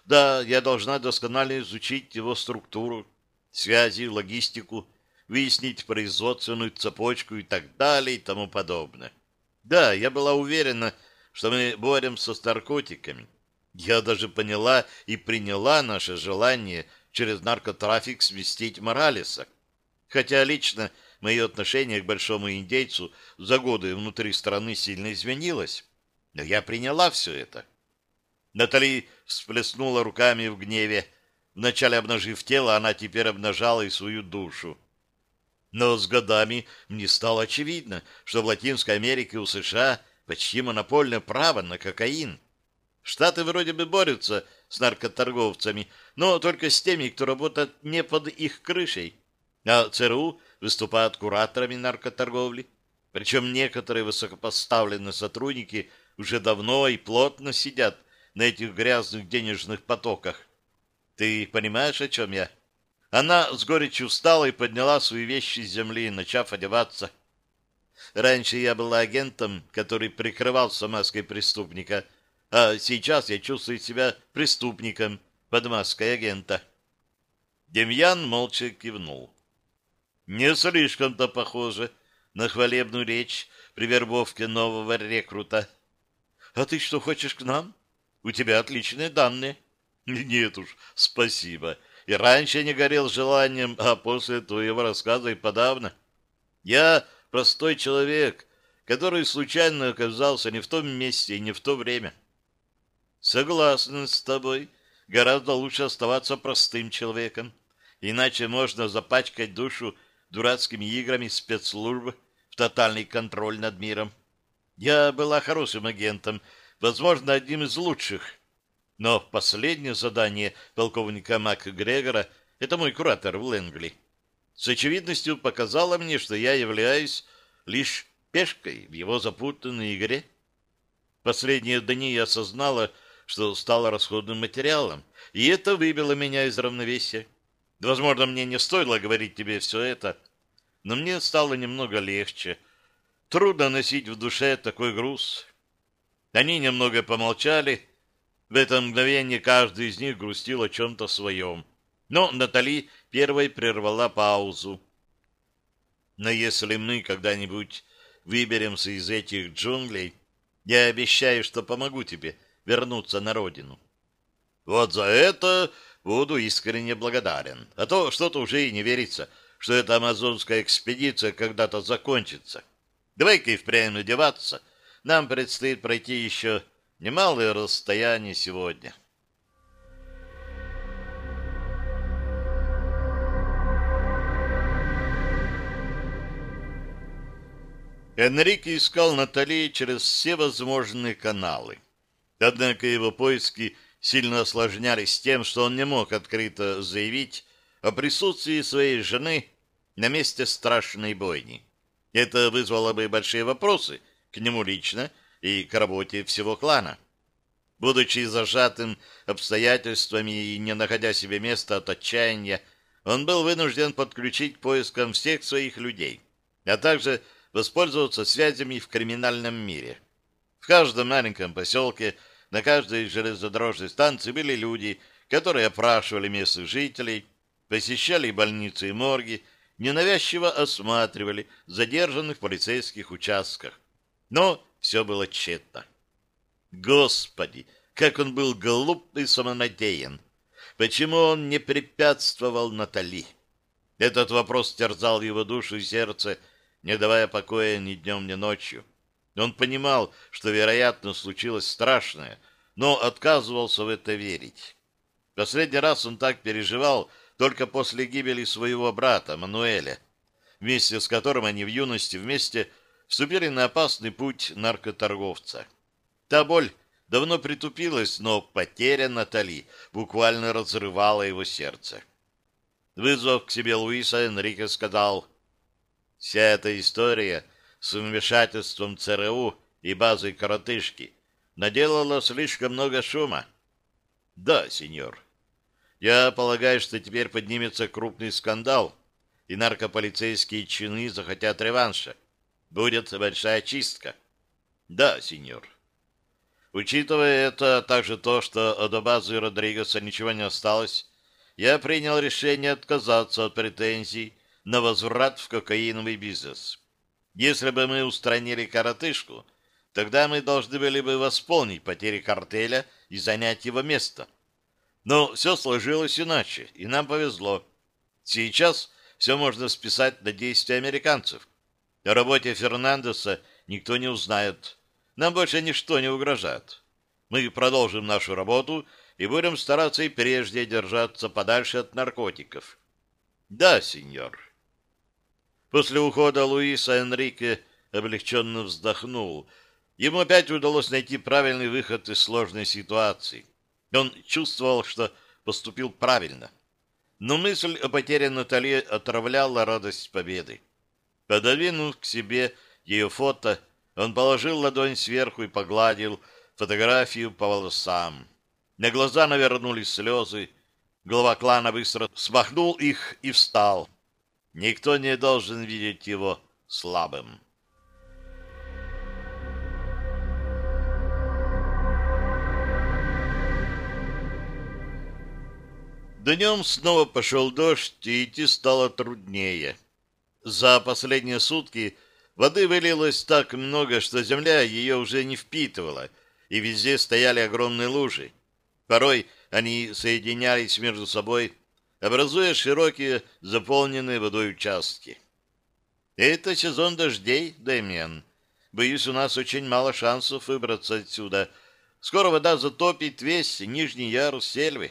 Да, я должна досконально изучить его структуру, связи, логистику, выяснить производственную цепочку и так далее и тому подобное. Да, я была уверена, что мы боремся с наркотиками. Я даже поняла и приняла наше желание через наркотрафик сместить Моралеса. Хотя лично мое отношение к большому индейцу за годы внутри страны сильно изменилось. Но я приняла все это. Натали всплеснула руками в гневе. Вначале обнажив тело, она теперь обнажала и свою душу. Но с годами мне стало очевидно, что в Латинской Америке у США почти монопольное право на кокаин. Штаты вроде бы борются с наркоторговцами, но только с теми, кто работает не под их крышей. А ЦРУ выступают кураторами наркоторговли. Причем некоторые высокопоставленные сотрудники уже давно и плотно сидят на этих грязных денежных потоках. Ты понимаешь, о чем я? Она с горечью встала и подняла свои вещи с земли, начав одеваться. Раньше я была агентом, который прикрывался маской преступника, а сейчас я чувствую себя преступником под маской агента. Демьян молча кивнул. Не слишком-то похоже на хвалебную речь при вербовке нового рекрута. — А ты что, хочешь к нам? У тебя отличные данные. — Нет уж, спасибо. — и раньше не горел желанием, а после твоего рассказа и подавно. Я простой человек, который случайно оказался не в том месте и не в то время. Согласен с тобой. Гораздо лучше оставаться простым человеком. Иначе можно запачкать душу дурацкими играми спецслужб в тотальный контроль над миром. Я была хорошим агентом, возможно, одним из лучших. Но последнее задание полковника МакГрегора — это мой куратор в Лэнгли. С очевидностью показало мне, что я являюсь лишь пешкой в его запутанной игре. Последние дни я осознала, что стала расходным материалом, и это выбило меня из равновесия. Возможно, мне не стоило говорить тебе все это, но мне стало немного легче. Трудно носить в душе такой груз. Они немного помолчали, в это мгновение каждый из них грустил о чем-то своем. Но Натали первой прервала паузу. Но если мы когда-нибудь выберемся из этих джунглей, я обещаю, что помогу тебе вернуться на родину. Вот за это буду искренне благодарен. А то что-то уже и не верится, что эта амазонская экспедиция когда-то закончится. Давай-ка и впрямь надеваться. Нам предстоит пройти еще немалое расстояние сегодня. Энрике искал Натали через все возможные каналы. Однако его поиски сильно осложнялись тем, что он не мог открыто заявить о присутствии своей жены на месте страшной бойни. Это вызвало бы большие вопросы к нему лично и к работе всего клана. Будучи зажатым обстоятельствами и не находя себе места от отчаяния, он был вынужден подключить к поискам всех своих людей, а также воспользоваться связями в криминальном мире. В каждом маленьком поселке, на каждой железнодорожной станции были люди, которые опрашивали местных жителей, посещали больницы и морги, ненавязчиво осматривали задержанных в полицейских участках. Но все было тщетно. Господи, как он был глуп и самонадеян! Почему он не препятствовал Натали? Этот вопрос терзал его душу и сердце, не давая покоя ни днем, ни ночью. Он понимал, что, вероятно, случилось страшное, но отказывался в это верить. Последний раз он так переживал только после гибели своего брата Мануэля, вместе с которым они в юности вместе вступили на опасный путь наркоторговца. Та боль давно притупилась, но потеря Натали буквально разрывала его сердце. Вызвав к себе Луиса, Энрике сказал — Вся эта история с вмешательством ЦРУ и базой коротышки наделала слишком много шума. Да, сеньор. Я полагаю, что теперь поднимется крупный скандал, и наркополицейские чины захотят реванша. Будет большая чистка. Да, сеньор. Учитывая это, а также то, что от базы Родригеса ничего не осталось, я принял решение отказаться от претензий на возврат в кокаиновый бизнес. Если бы мы устранили коротышку, тогда мы должны были бы восполнить потери картеля и занять его место. Но все сложилось иначе, и нам повезло. Сейчас все можно списать на действия американцев. О работе Фернандеса никто не узнает. Нам больше ничто не угрожает. Мы продолжим нашу работу и будем стараться и прежде держаться подальше от наркотиков. Да, сеньор. После ухода Луиса Энрике облегченно вздохнул. Ему опять удалось найти правильный выход из сложной ситуации. Он чувствовал, что поступил правильно. Но мысль о потере Натали отравляла радость победы. Пододвинув к себе ее фото, он положил ладонь сверху и погладил фотографию по волосам. На глаза навернулись слезы. Глава клана быстро смахнул их и встал. Никто не должен видеть его слабым. Днем снова пошел дождь, и идти стало труднее. За последние сутки воды вылилось так много, что земля ее уже не впитывала, и везде стояли огромные лужи. Порой они соединялись между собой образуя широкие заполненные водой участки. Это сезон дождей, Дэмиан. Боюсь, у нас очень мало шансов выбраться отсюда. Скоро вода затопит весь нижний ярус сельвы.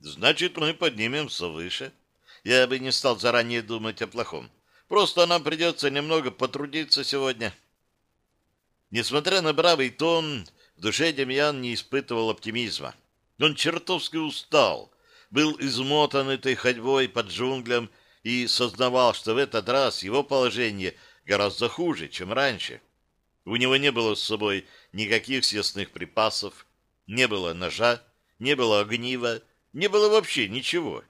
Значит, мы поднимемся выше. Я бы не стал заранее думать о плохом. Просто нам придется немного потрудиться сегодня. Несмотря на бравый тон, в душе Демьян не испытывал оптимизма. Он чертовски устал был измотан этой ходьбой под джунглям и сознавал, что в этот раз его положение гораздо хуже, чем раньше. У него не было с собой никаких съестных припасов, не было ножа, не было огнива, не было вообще ничего.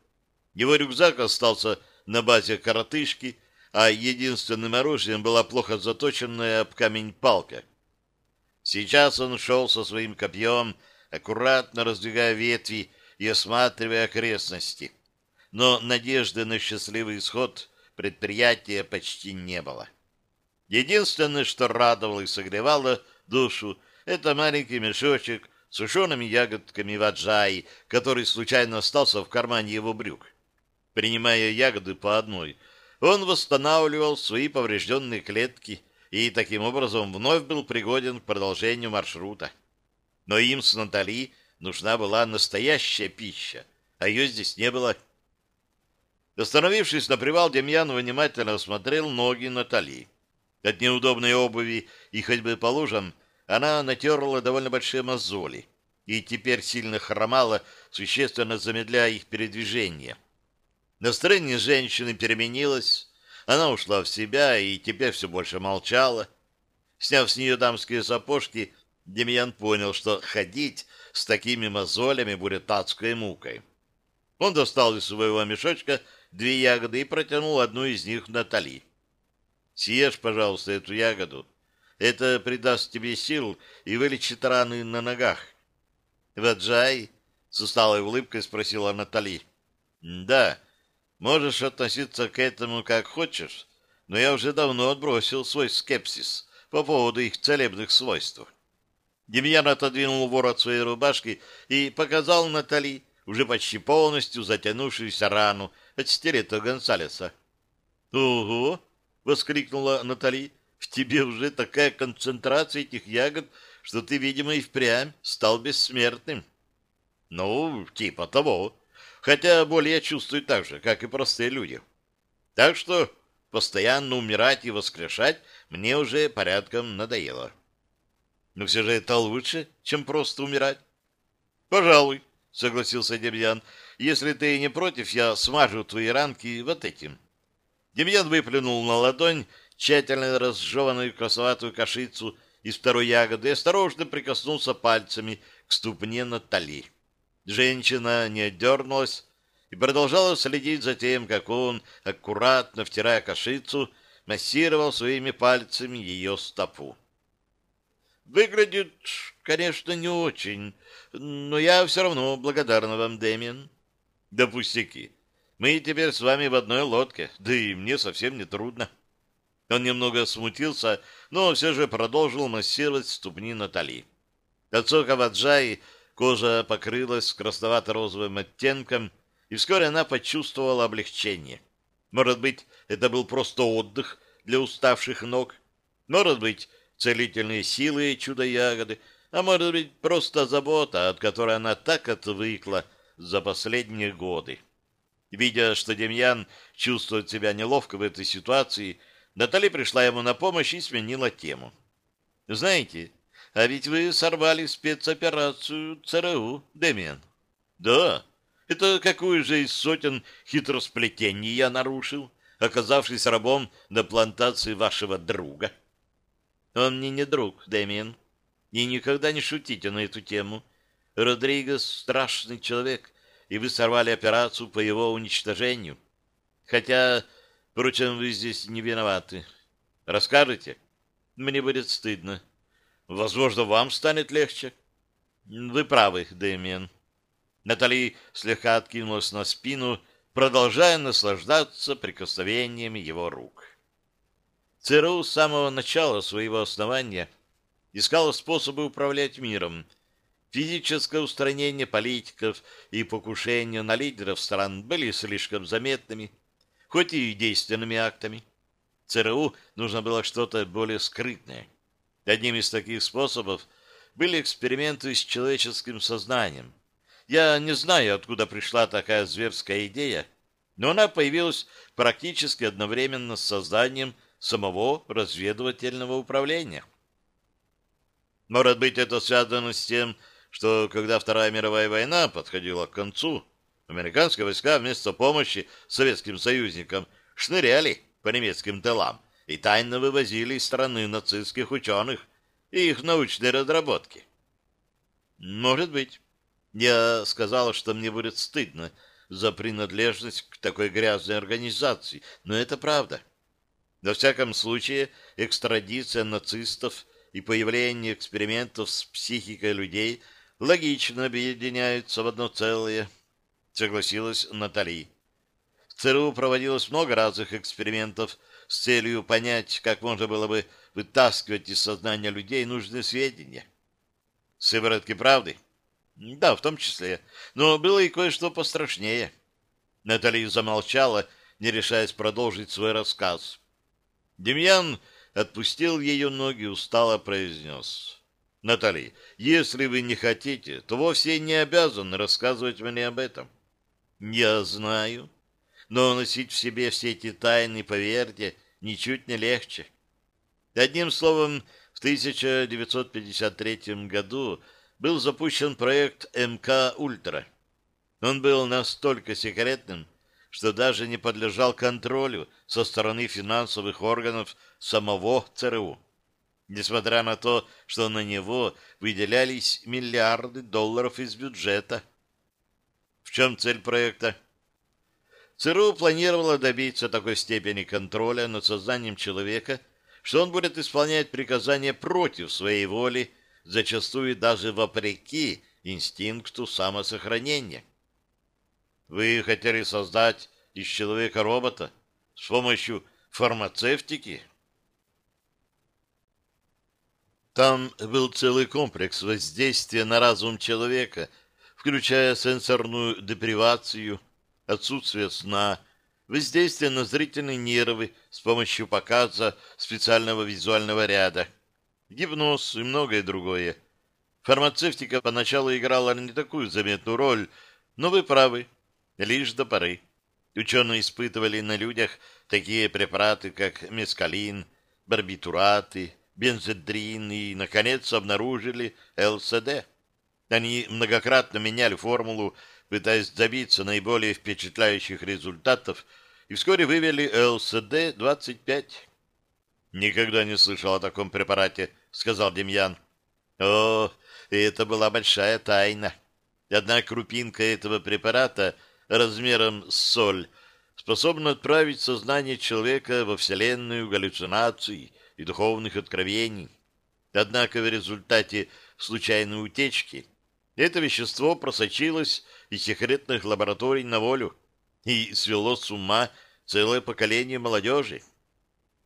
Его рюкзак остался на базе коротышки, а единственным оружием была плохо заточенная об камень палка. Сейчас он шел со своим копьем, аккуратно раздвигая ветви и осматривая окрестности. Но надежды на счастливый исход предприятия почти не было. Единственное, что радовало и согревало душу, это маленький мешочек с сушеными ягодками ваджаи, который случайно остался в кармане его брюк. Принимая ягоды по одной, он восстанавливал свои поврежденные клетки и таким образом вновь был пригоден к продолжению маршрута. Но им с Натали нужна была настоящая пища, а ее здесь не было. Остановившись на привал, Демьян внимательно осмотрел ноги Натали. От неудобной обуви и ходьбы по лужам она натерла довольно большие мозоли и теперь сильно хромала, существенно замедляя их передвижение. Настроение женщины переменилось, она ушла в себя и теперь все больше молчала. Сняв с нее дамские сапожки, Демьян понял, что ходить с такими мозолями будет адской мукой. Он достал из своего мешочка две ягоды и протянул одну из них Натали. «Съешь, пожалуйста, эту ягоду. Это придаст тебе сил и вылечит раны на ногах». «Ваджай?» — с усталой улыбкой спросила Натали. «Да, можешь относиться к этому как хочешь, но я уже давно отбросил свой скепсис по поводу их целебных свойств». Демьян отодвинул ворот своей рубашки и показал Натали уже почти полностью затянувшуюся рану от стерета Гонсалеса. «Ого!» — воскликнула Натали. «В тебе уже такая концентрация этих ягод, что ты, видимо, и впрямь стал бессмертным». «Ну, типа того. Хотя боль я чувствую так же, как и простые люди. Так что постоянно умирать и воскрешать мне уже порядком надоело». Но все же это лучше, чем просто умирать. Пожалуй, согласился Демьян. Если ты не против, я смажу твои ранки вот этим. Демьян выплюнул на ладонь тщательно разжеванную красоватую кашицу из второй ягоды и осторожно прикоснулся пальцами к ступне Натали. Женщина не отдернулась и продолжала следить за тем, как он, аккуратно втирая кашицу, массировал своими пальцами ее стопу. Выглядит, конечно, не очень, но я все равно благодарна вам, Дэмиан. Да пустяки. Мы теперь с вами в одной лодке, да и мне совсем не трудно. Он немного смутился, но все же продолжил массировать ступни Натали. От сока ваджаи кожа покрылась красновато-розовым оттенком, и вскоре она почувствовала облегчение. Может быть, это был просто отдых для уставших ног. Может быть, целительные силы чудо-ягоды, а может быть, просто забота, от которой она так отвыкла за последние годы. Видя, что Демьян чувствует себя неловко в этой ситуации, Натали пришла ему на помощь и сменила тему. «Знаете, а ведь вы сорвали спецоперацию ЦРУ, Демьян?» «Да. Это какую же из сотен хитросплетений я нарушил, оказавшись рабом на плантации вашего друга?» Он мне не друг, Дэмиен. И никогда не шутите на эту тему. Родригес — страшный человек, и вы сорвали операцию по его уничтожению. Хотя, впрочем, вы здесь не виноваты. Расскажете? Мне будет стыдно. Возможно, вам станет легче. Вы правы, Дэмиен. Натали слегка откинулась на спину, продолжая наслаждаться прикосновениями его рук. ЦРУ с самого начала своего основания искало способы управлять миром. Физическое устранение политиков и покушения на лидеров стран были слишком заметными, хоть и действенными актами. ЦРУ нужно было что-то более скрытное. Одним из таких способов были эксперименты с человеческим сознанием. Я не знаю, откуда пришла такая зверская идея, но она появилась практически одновременно с созданием самого разведывательного управления. Может быть, это связано с тем, что когда Вторая мировая война подходила к концу, американские войска вместо помощи советским союзникам шныряли по немецким тылам и тайно вывозили из страны нацистских ученых и их научные разработки. Может быть. Я сказала, что мне будет стыдно за принадлежность к такой грязной организации, но это правда. Во всяком случае, экстрадиция нацистов и появление экспериментов с психикой людей логично объединяются в одно целое, согласилась Натали. В ЦРУ проводилось много разных экспериментов с целью понять, как можно было бы вытаскивать из сознания людей нужные сведения. Сыворотки правды? Да, в том числе. Но было и кое-что пострашнее. Наталья замолчала, не решаясь продолжить свой рассказ. Демьян отпустил ее ноги, устало произнес. «Наталья, если вы не хотите, то вовсе не обязаны рассказывать мне об этом». «Я знаю, но носить в себе все эти тайны, поверьте, ничуть не легче». Одним словом, в 1953 году был запущен проект МК «Ультра». Он был настолько секретным, что даже не подлежал контролю со стороны финансовых органов самого ЦРУ. Несмотря на то, что на него выделялись миллиарды долларов из бюджета. В чем цель проекта? ЦРУ планировало добиться такой степени контроля над сознанием человека, что он будет исполнять приказания против своей воли, зачастую даже вопреки инстинкту самосохранения. Вы хотели создать из человека робота с помощью фармацевтики? Там был целый комплекс воздействия на разум человека, включая сенсорную депривацию, отсутствие сна, воздействие на зрительные нервы с помощью показа специального визуального ряда, гипноз и многое другое. Фармацевтика поначалу играла не такую заметную роль, но вы правы, лишь до поры. Ученые испытывали на людях такие препараты, как мескалин, барбитураты, бензодрин и, наконец, обнаружили ЛСД. Они многократно меняли формулу, пытаясь добиться наиболее впечатляющих результатов, и вскоре вывели ЛСД-25. «Никогда не слышал о таком препарате», — сказал Демьян. «О, это была большая тайна. Одна крупинка этого препарата — размером с соль способна отправить сознание человека во вселенную галлюцинаций и духовных откровений. Однако в результате случайной утечки это вещество просочилось из секретных лабораторий на волю и свело с ума целое поколение молодежи.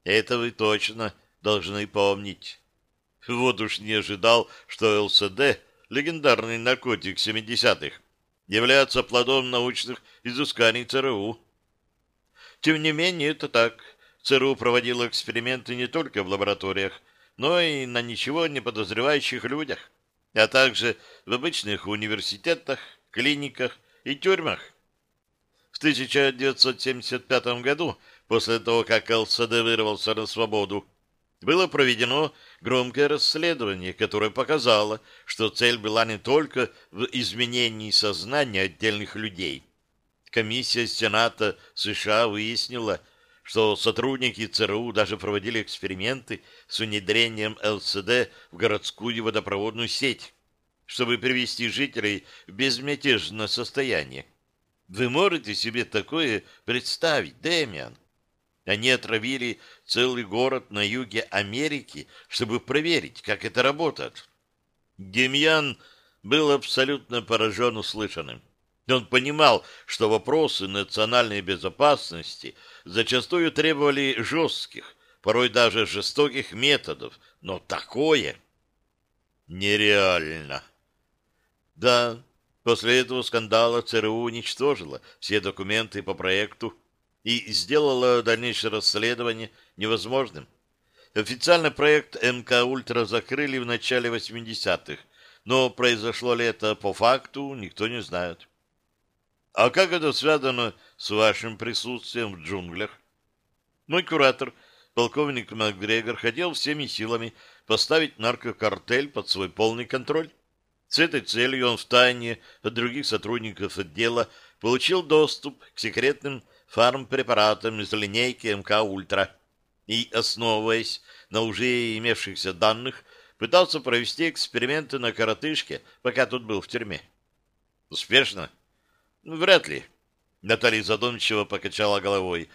Это вы точно должны помнить. Вот уж не ожидал, что ЛСД, легендарный наркотик 70-х, является плодом научных изысканий ЦРУ. Тем не менее, это так. ЦРУ проводило эксперименты не только в лабораториях, но и на ничего не подозревающих людях, а также в обычных университетах, клиниках и тюрьмах. В 1975 году, после того, как ЛСД вырвался на свободу, было проведено громкое расследование, которое показало, что цель была не только в изменении сознания отдельных людей. Комиссия Сената США выяснила, что сотрудники ЦРУ даже проводили эксперименты с внедрением ЛСД в городскую водопроводную сеть, чтобы привести жителей в безмятежное состояние. Вы можете себе такое представить, Дэмиан? Они отравили целый город на юге Америки, чтобы проверить, как это работает. Демьян был абсолютно поражен услышанным. Он понимал, что вопросы национальной безопасности зачастую требовали жестких, порой даже жестоких методов, но такое нереально. Да, после этого скандала ЦРУ уничтожила все документы по проекту и сделала дальнейшее расследование невозможным. Официально проект МК «Ультра» закрыли в начале 80-х, но произошло ли это по факту, никто не знает. А как это связано с вашим присутствием в джунглях? Мой куратор, полковник Макгрегор, хотел всеми силами поставить наркокартель под свой полный контроль. С этой целью он втайне от других сотрудников отдела получил доступ к секретным фармпрепаратом из линейки МК «Ультра» и, основываясь на уже имевшихся данных, пытался провести эксперименты на коротышке, пока тут был в тюрьме. Успешно? Ну, вряд ли. Наталья задумчиво покачала головой.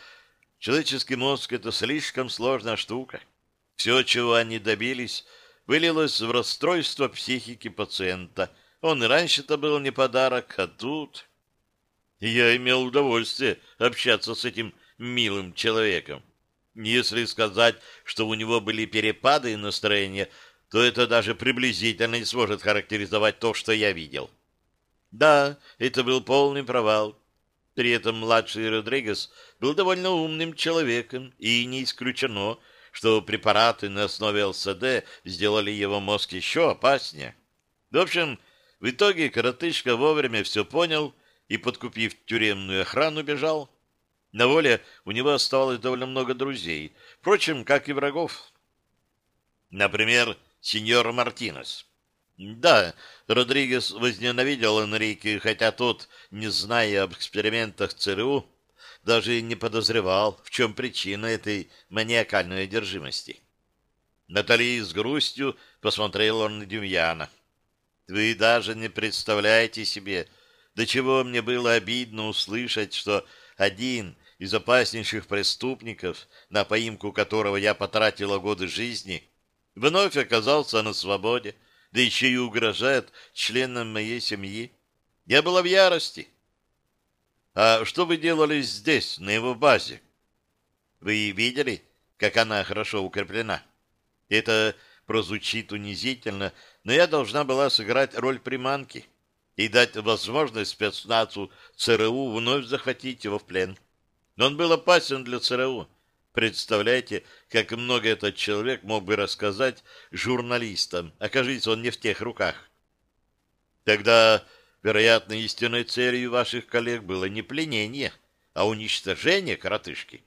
Человеческий мозг — это слишком сложная штука. Все, чего они добились, вылилось в расстройство психики пациента. Он и раньше-то был не подарок, а тут... Я имел удовольствие общаться с этим милым человеком. Если сказать, что у него были перепады настроения, то это даже приблизительно не сможет характеризовать то, что я видел. Да, это был полный провал. При этом младший Родригес был довольно умным человеком, и не исключено, что препараты на основе ЛСД сделали его мозг еще опаснее. В общем, в итоге коротышка вовремя все понял и, подкупив тюремную охрану, бежал. На воле у него оставалось довольно много друзей, впрочем, как и врагов. Например, сеньор Мартинес. Да, Родригес возненавидел Энрике, хотя тот, не зная об экспериментах ЦРУ, даже не подозревал, в чем причина этой маниакальной одержимости. Натали с грустью посмотрела на Демьяна. «Вы даже не представляете себе, до чего мне было обидно услышать, что один из опаснейших преступников, на поимку которого я потратила годы жизни, вновь оказался на свободе, да еще и угрожает членам моей семьи. Я была в ярости. А что вы делали здесь, на его базе? Вы видели, как она хорошо укреплена? Это прозвучит унизительно, но я должна была сыграть роль приманки и дать возможность спецназу ЦРУ вновь захватить его в плен. Но он был опасен для ЦРУ. Представляете, как много этот человек мог бы рассказать журналистам, окажись он не в тех руках. Тогда, вероятно, истинной целью ваших коллег было не пленение, а уничтожение коротышки.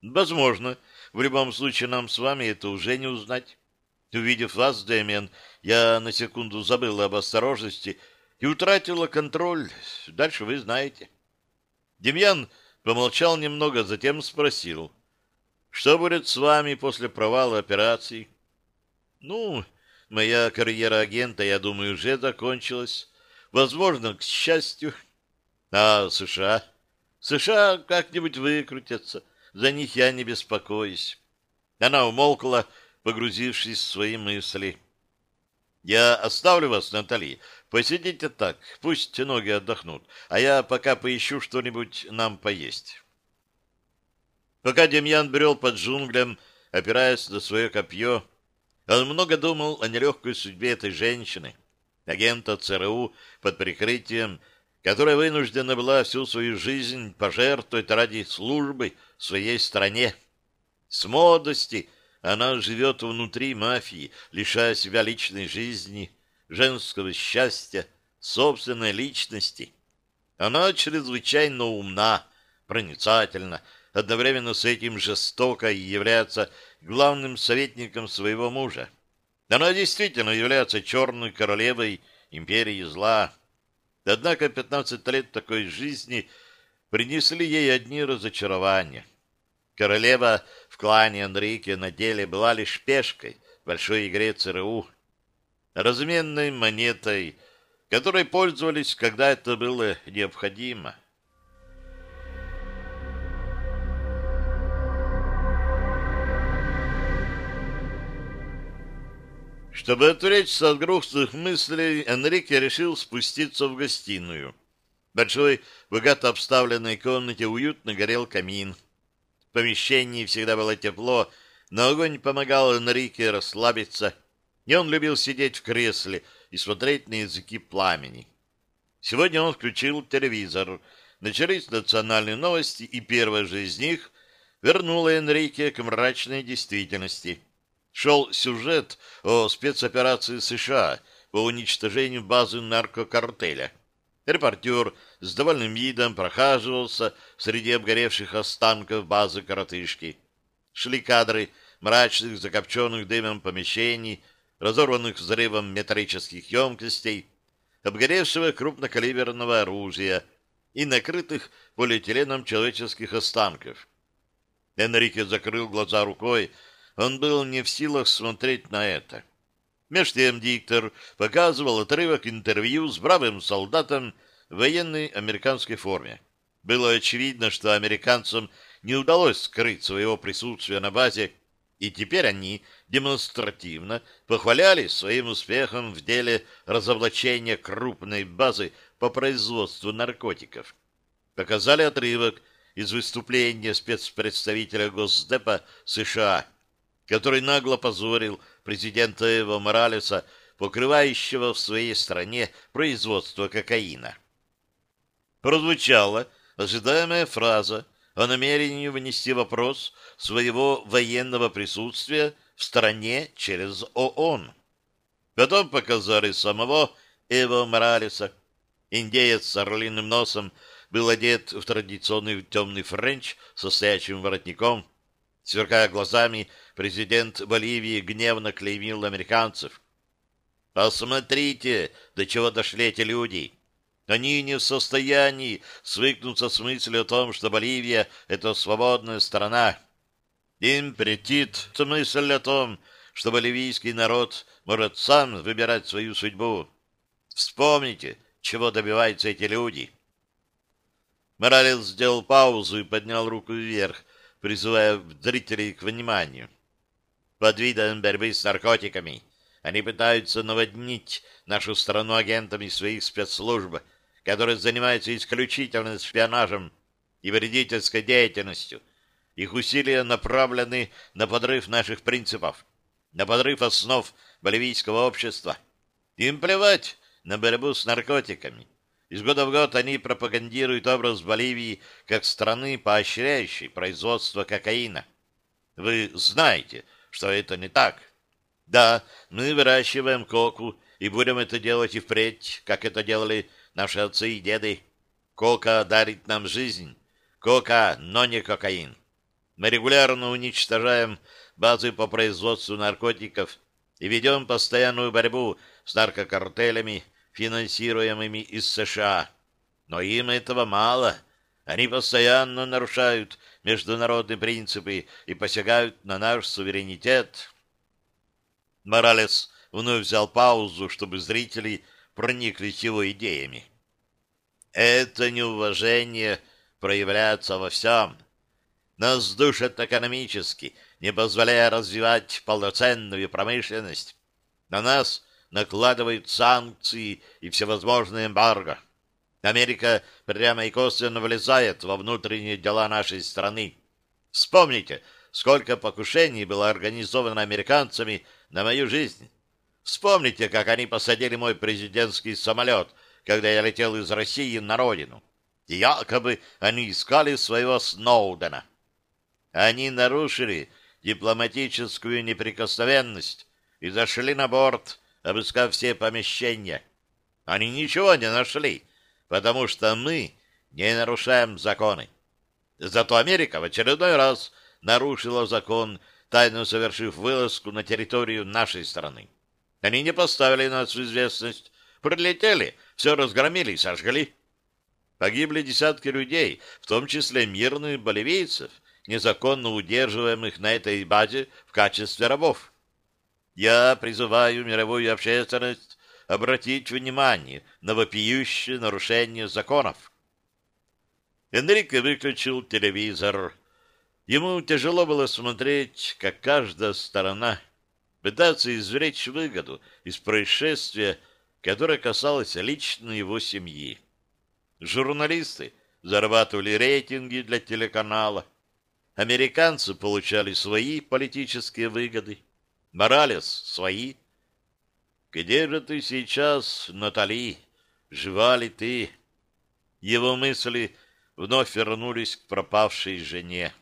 Возможно, в любом случае нам с вами это уже не узнать. Увидев вас, Дэмиан, я на секунду забыла об осторожности и утратила контроль. Дальше вы знаете. Демьян помолчал немного, затем спросил — что будет с вами после провала операции? Ну, моя карьера агента, я думаю, уже закончилась. Возможно, к счастью. А США? США как-нибудь выкрутятся. За них я не беспокоюсь. Она умолкла, погрузившись в свои мысли. Я оставлю вас, Натали. Посидите так, пусть ноги отдохнут, а я пока поищу что-нибудь нам поесть. Пока Демьян брел под джунглям, опираясь на свое копье, он много думал о нелегкой судьбе этой женщины, агента ЦРУ под прикрытием, которая вынуждена была всю свою жизнь пожертвовать ради службы своей стране. С молодости она живет внутри мафии, лишая себя личной жизни, женского счастья, собственной личности. Она чрезвычайно умна, проницательна, одновременно с этим жестоко и является главным советником своего мужа. Она действительно является черной королевой империи зла. Однако 15 лет такой жизни принесли ей одни разочарования. Королева в клане Энрике на деле была лишь пешкой в большой игре ЦРУ, разменной монетой, которой пользовались, когда это было необходимо. Чтобы отвлечься от грустных мыслей, Энрике решил спуститься в гостиную. В большой, богато обставленной комнате уютно горел камин. В помещении всегда было тепло, но огонь помогал Энрике расслабиться, и он любил сидеть в кресле и смотреть на языки пламени. Сегодня он включил телевизор. Начались национальные новости, и первая же из них вернула Энрике к мрачной действительности — шел сюжет о спецоперации США по уничтожению базы наркокартеля. Репортер с довольным видом прохаживался среди обгоревших останков базы коротышки. Шли кадры мрачных, закопченных дымом помещений, разорванных взрывом металлических емкостей, обгоревшего крупнокалиберного оружия и накрытых полиэтиленом человеческих останков. Энрике закрыл глаза рукой, он был не в силах смотреть на это. Меж тем диктор показывал отрывок интервью с бравым солдатом в военной американской форме. Было очевидно, что американцам не удалось скрыть своего присутствия на базе, и теперь они демонстративно похвалялись своим успехом в деле разоблачения крупной базы по производству наркотиков. Показали отрывок из выступления спецпредставителя Госдепа США который нагло позорил президента Эва Моралеса, покрывающего в своей стране производство кокаина. Прозвучало ожидаемая фраза о намерении внести вопрос своего военного присутствия стране через ООН. Потом показали самого Эво Моралеса. Индеец с орлиным носом был одет в традиционный темный френч со стоячим воротником. Сверкая глазами, президент Боливии гневно клеймил американцев. «Посмотрите, до чего дошли эти люди!» Они не в состоянии свыкнуться с мыслью о том, что Боливия — это свободная страна. Им претит мысль о том, что боливийский народ может сам выбирать свою судьбу. Вспомните, чего добиваются эти люди. Моралес сделал паузу и поднял руку вверх, призывая зрителей к вниманию. Под видом борьбы с наркотиками они пытаются наводнить нашу страну агентами своих спецслужб, которые занимаются исключительно шпионажем и вредительской деятельностью. Их усилия направлены на подрыв наших принципов, на подрыв основ боливийского общества. Им плевать на борьбу с наркотиками. Из года в год они пропагандируют образ Боливии как страны, поощряющей производство кокаина. Вы знаете, что это не так. Да, мы выращиваем коку и будем это делать и впредь, как это делали наши отцы и деды. Кока дарит нам жизнь. Кока, но не кокаин. Мы регулярно уничтожаем базы по производству наркотиков и ведем постоянную борьбу с наркокартелями, финансируемыми из США. Но им этого мало. Они постоянно нарушают международные принципы и посягают на наш суверенитет. Моралес вновь взял паузу, чтобы зрители прониклись его идеями. Это неуважение проявляется во всем. Нас душат экономически, не позволяя развивать полноценную промышленность. На нас накладывают санкции и всевозможные эмбарго. Америка прямо и косвенно влезает во внутренние дела нашей страны. Вспомните, сколько покушений было организовано американцами на мою жизнь. Вспомните, как они посадили мой президентский самолет, когда я летел из России на родину. И якобы они искали своего Сноудена. Они нарушили дипломатическую неприкосновенность и зашли на борт, обыскав все помещения. Они ничего не нашли, потому что мы не нарушаем законы. Зато Америка в очередной раз нарушила закон, тайно совершив вылазку на территорию нашей страны. Они не поставили нас в известность, прилетели, все разгромили и сожгли. Погибли десятки людей, в том числе мирных боливийцев, незаконно удерживаемых на этой базе в качестве рабов. Я призываю мировую общественность обратить внимание на вопиющее нарушение законов. Энрике выключил телевизор. Ему тяжело было смотреть, как каждая сторона пытается извлечь выгоду из происшествия, которое касалось лично его семьи. Журналисты зарабатывали рейтинги для телеканала, американцы получали свои политические выгоды, Моралес свои. Где же ты сейчас, Натали? Жива ли ты? Его мысли вновь вернулись к пропавшей жене.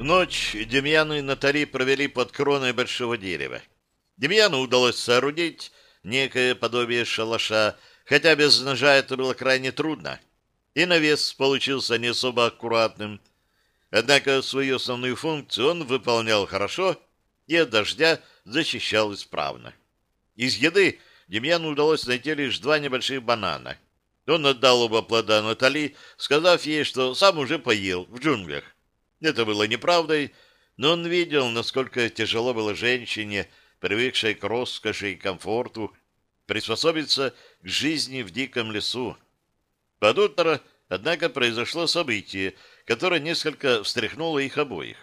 Ночь Демьяну и Натали провели под кроной большого дерева. Демьяну удалось соорудить некое подобие шалаша, хотя без ножа это было крайне трудно и навес получился не особо аккуратным. Однако свою основную функцию он выполнял хорошо и от дождя защищал исправно. Из еды Демьяну удалось найти лишь два небольших банана. Он отдал оба плода Натали, сказав ей, что сам уже поел в джунглях. Это было неправдой, но он видел, насколько тяжело было женщине, привыкшей к роскоши и комфорту, приспособиться к жизни в диком лесу. Под утро, однако, произошло событие, которое несколько встряхнуло их обоих.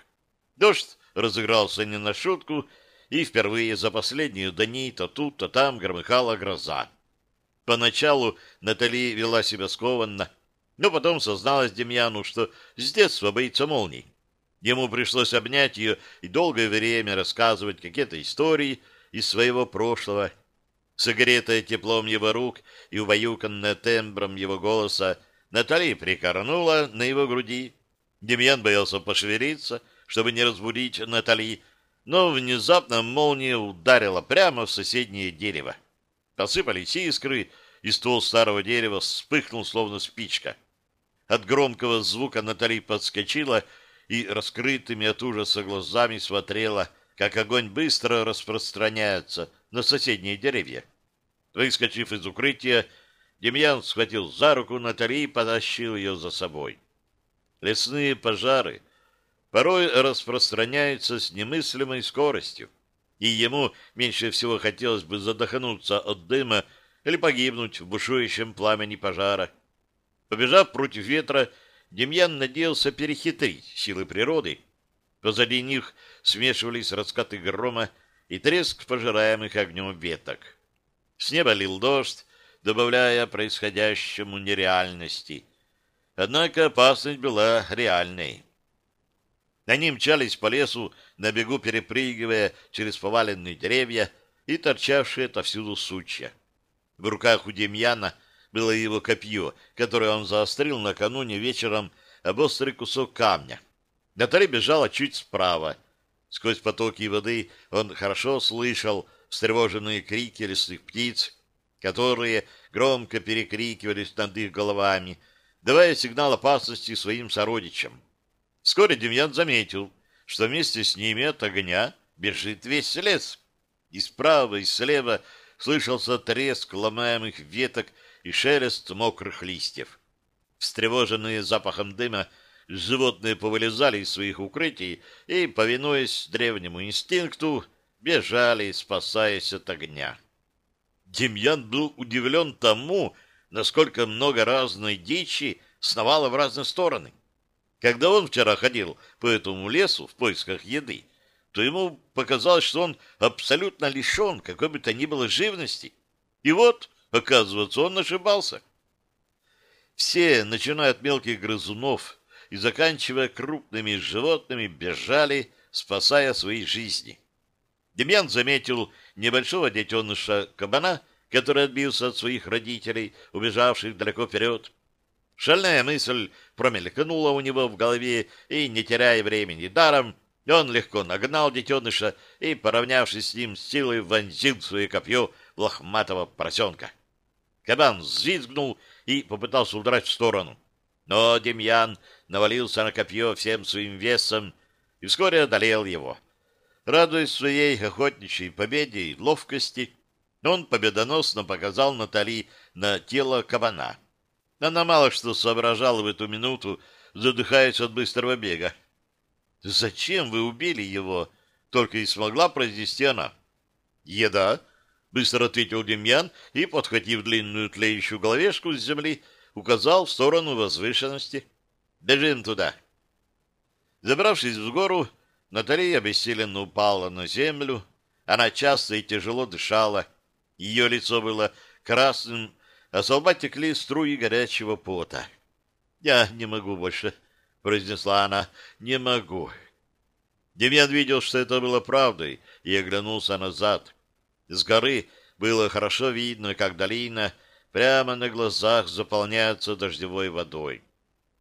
Дождь разыгрался не на шутку, и впервые за последние дни то тут, то там громыхала гроза. Поначалу Натали вела себя скованно, но потом созналась Демьяну, что с детства боится молний. Ему пришлось обнять ее и долгое время рассказывать какие-то истории, из своего прошлого. Согретая теплом его рук и убаюканная тембром его голоса, Натали прикорнула на его груди. Демьян боялся пошевелиться, чтобы не разбудить Натали, но внезапно молния ударила прямо в соседнее дерево. Посыпались искры, и ствол старого дерева вспыхнул, словно спичка. От громкого звука Натали подскочила и раскрытыми от ужаса глазами смотрела, как огонь быстро распространяется на соседние деревья. Выскочив из укрытия, Демьян схватил за руку Натали и потащил ее за собой. Лесные пожары порой распространяются с немыслимой скоростью, и ему меньше всего хотелось бы задохнуться от дыма или погибнуть в бушующем пламени пожара. Побежав против ветра, Демьян надеялся перехитрить силы природы. Позади них смешивались раскаты грома и треск пожираемых огнем веток. С неба лил дождь, добавляя происходящему нереальности. Однако опасность была реальной. Они мчались по лесу, на бегу перепрыгивая через поваленные деревья и торчавшие отовсюду сучья. В руках у Демьяна было его копье, которое он заострил накануне вечером об острый кусок камня. Наталья бежала чуть справа. Сквозь потоки воды он хорошо слышал встревоженные крики лесных птиц, которые громко перекрикивались над их головами, давая сигнал опасности своим сородичам. Вскоре Демьян заметил, что вместе с ними от огня бежит весь лес. И справа, и слева слышался треск ломаемых веток и шелест мокрых листьев. Встревоженные запахом дыма, животные повылезали из своих укрытий и, повинуясь древнему инстинкту, бежали, спасаясь от огня. Демьян был удивлен тому, насколько много разной дичи сновало в разные стороны. Когда он вчера ходил по этому лесу в поисках еды, то ему показалось, что он абсолютно лишен какой бы то ни было живности. И вот, оказывается, он ошибался. Все, начиная от мелких грызунов и заканчивая крупными животными, бежали, спасая свои жизни. Демьян заметил небольшого детеныша кабана, который отбился от своих родителей, убежавших далеко вперед. Шальная мысль промелькнула у него в голове, и, не теряя времени даром, он легко нагнал детеныша и, поравнявшись с ним, силой вонзил свое копье в лохматого поросенка. Кабан взвизгнул и попытался удрать в сторону. Но Демьян навалился на копье всем своим весом и вскоре одолел его. Радуясь своей охотничьей победе и ловкости, он победоносно показал Натали на тело кабана. Она мало что соображала в эту минуту, задыхаясь от быстрого бега. «Зачем вы убили его?» — только и смогла произнести она. «Еда», — быстро ответил Демьян и, подхватив длинную тлеющую головешку с земли, указал в сторону возвышенности. «Бежим туда». Забравшись в гору, Наталья обессиленно упала на землю. Она часто и тяжело дышала. Ее лицо было красным а с лба текли струи горячего пота. «Я не могу больше», — произнесла она, — «не могу». Демьян видел, что это было правдой, и оглянулся назад. С горы было хорошо видно, как долина прямо на глазах заполняется дождевой водой.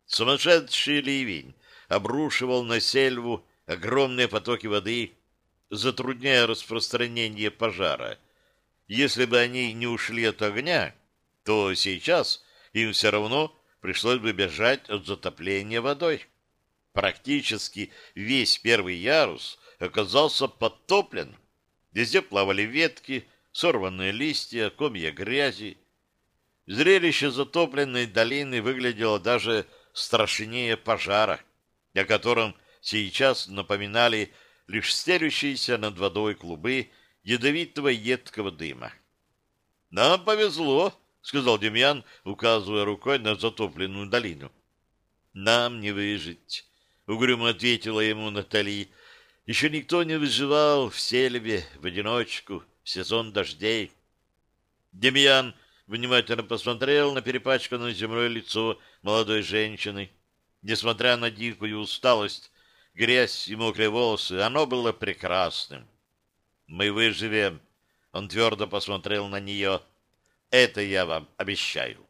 Сумасшедший ливень обрушивал на сельву огромные потоки воды, затрудняя распространение пожара. Если бы они не ушли от огня, то сейчас им все равно пришлось бы бежать от затопления водой. Практически весь первый ярус оказался подтоплен. Везде плавали ветки, сорванные листья, комья грязи. Зрелище затопленной долины выглядело даже страшнее пожара, о котором сейчас напоминали лишь стелющиеся над водой клубы ядовитого едкого дыма. Нам повезло, сказал Демьян, указывая рукой на затопленную долину. Нам не выжить, угрюмо ответила ему Натали. Еще никто не выживал в сельве в одиночку в сезон дождей. Демьян внимательно посмотрел на перепачканное землей лицо молодой женщины. Несмотря на дикую усталость, грязь и мокрые волосы, оно было прекрасным. Мы выживем. Он твердо посмотрел на нее. Это я вам обещаю.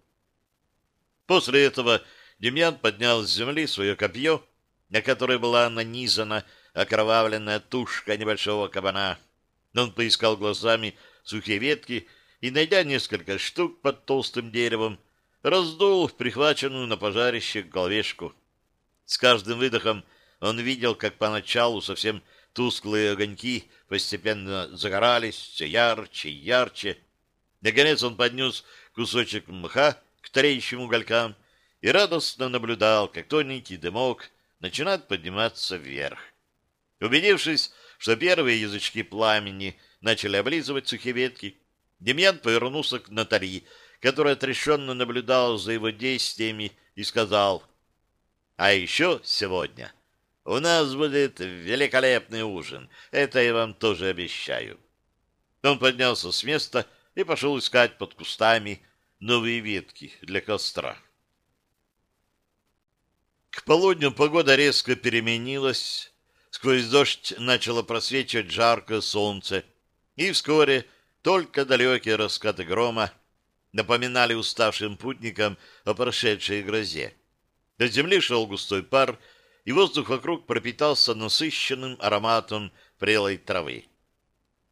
После этого Демьян поднял с земли свое копье, на которое была нанизана окровавленная тушка небольшого кабана. Он поискал глазами сухие ветки и, найдя несколько штук под толстым деревом, раздул прихваченную на пожарище головешку. С каждым выдохом он видел, как поначалу совсем тусклые огоньки постепенно загорались все ярче и ярче. Наконец он поднес кусочек мха к треющим уголькам и радостно наблюдал, как тоненький дымок начинает подниматься вверх. Убедившись, что первые язычки пламени начали облизывать сухие ветки, Демьян повернулся к Натали, которая отрешенно наблюдала за его действиями, и сказал, «А еще сегодня у нас будет великолепный ужин, это я вам тоже обещаю». Он поднялся с места и пошел искать под кустами новые ветки для костра. К полудню погода резко переменилась, сквозь дождь начало просвечивать жаркое солнце, и вскоре только далекие раскаты грома напоминали уставшим путникам о прошедшей грозе. До земли шел густой пар, и воздух вокруг пропитался насыщенным ароматом прелой травы.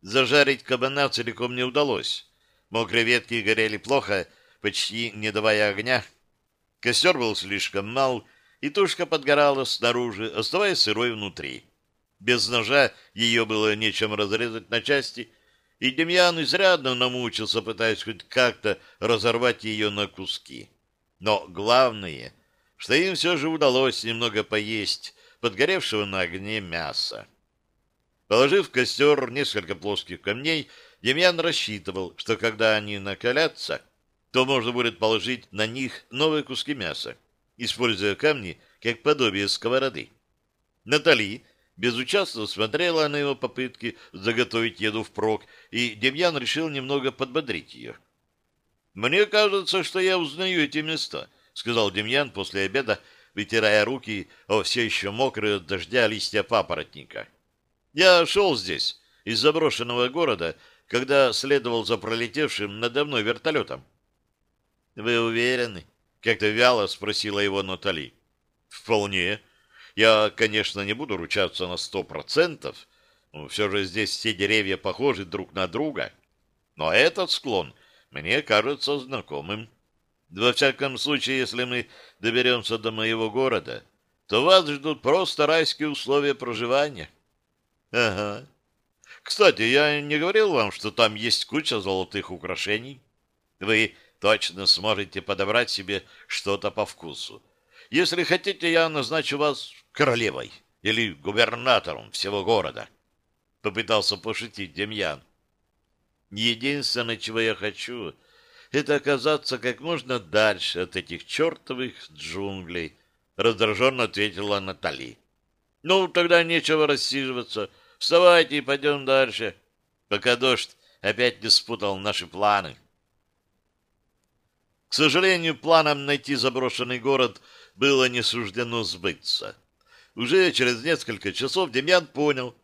Зажарить кабана целиком не удалось. Мокрые ветки горели плохо, почти не давая огня. Костер был слишком мал, и тушка подгорала снаружи, оставаясь сырой внутри. Без ножа ее было нечем разрезать на части, и Демьян изрядно намучился, пытаясь хоть как-то разорвать ее на куски. Но главное, что им все же удалось немного поесть подгоревшего на огне мяса. Положив в костер несколько плоских камней, Демьян рассчитывал, что когда они накалятся, то можно будет положить на них новые куски мяса используя камни как подобие сковороды. Натали безучастно смотрела на его попытки заготовить еду впрок, и Демьян решил немного подбодрить ее. «Мне кажется, что я узнаю эти места», — сказал Демьян после обеда, вытирая руки о все еще мокрые от дождя листья папоротника. «Я шел здесь, из заброшенного города, когда следовал за пролетевшим надо мной вертолетом». «Вы уверены?» Как-то вяло спросила его Натали. Вполне. Я, конечно, не буду ручаться на сто процентов, все же здесь все деревья похожи друг на друга. Но этот склон мне кажется знакомым. Во всяком случае, если мы доберемся до моего города, то вас ждут просто райские условия проживания. Ага. Кстати, я не говорил вам, что там есть куча золотых украшений. Вы точно сможете подобрать себе что-то по вкусу. Если хотите, я назначу вас королевой или губернатором всего города. Попытался пошутить Демьян. Единственное, чего я хочу, это оказаться как можно дальше от этих чертовых джунглей, раздраженно ответила Натали. Ну, тогда нечего рассиживаться. Вставайте и пойдем дальше, пока дождь опять не спутал наши планы. К сожалению, планам найти заброшенный город было не суждено сбыться. Уже через несколько часов Демьян понял,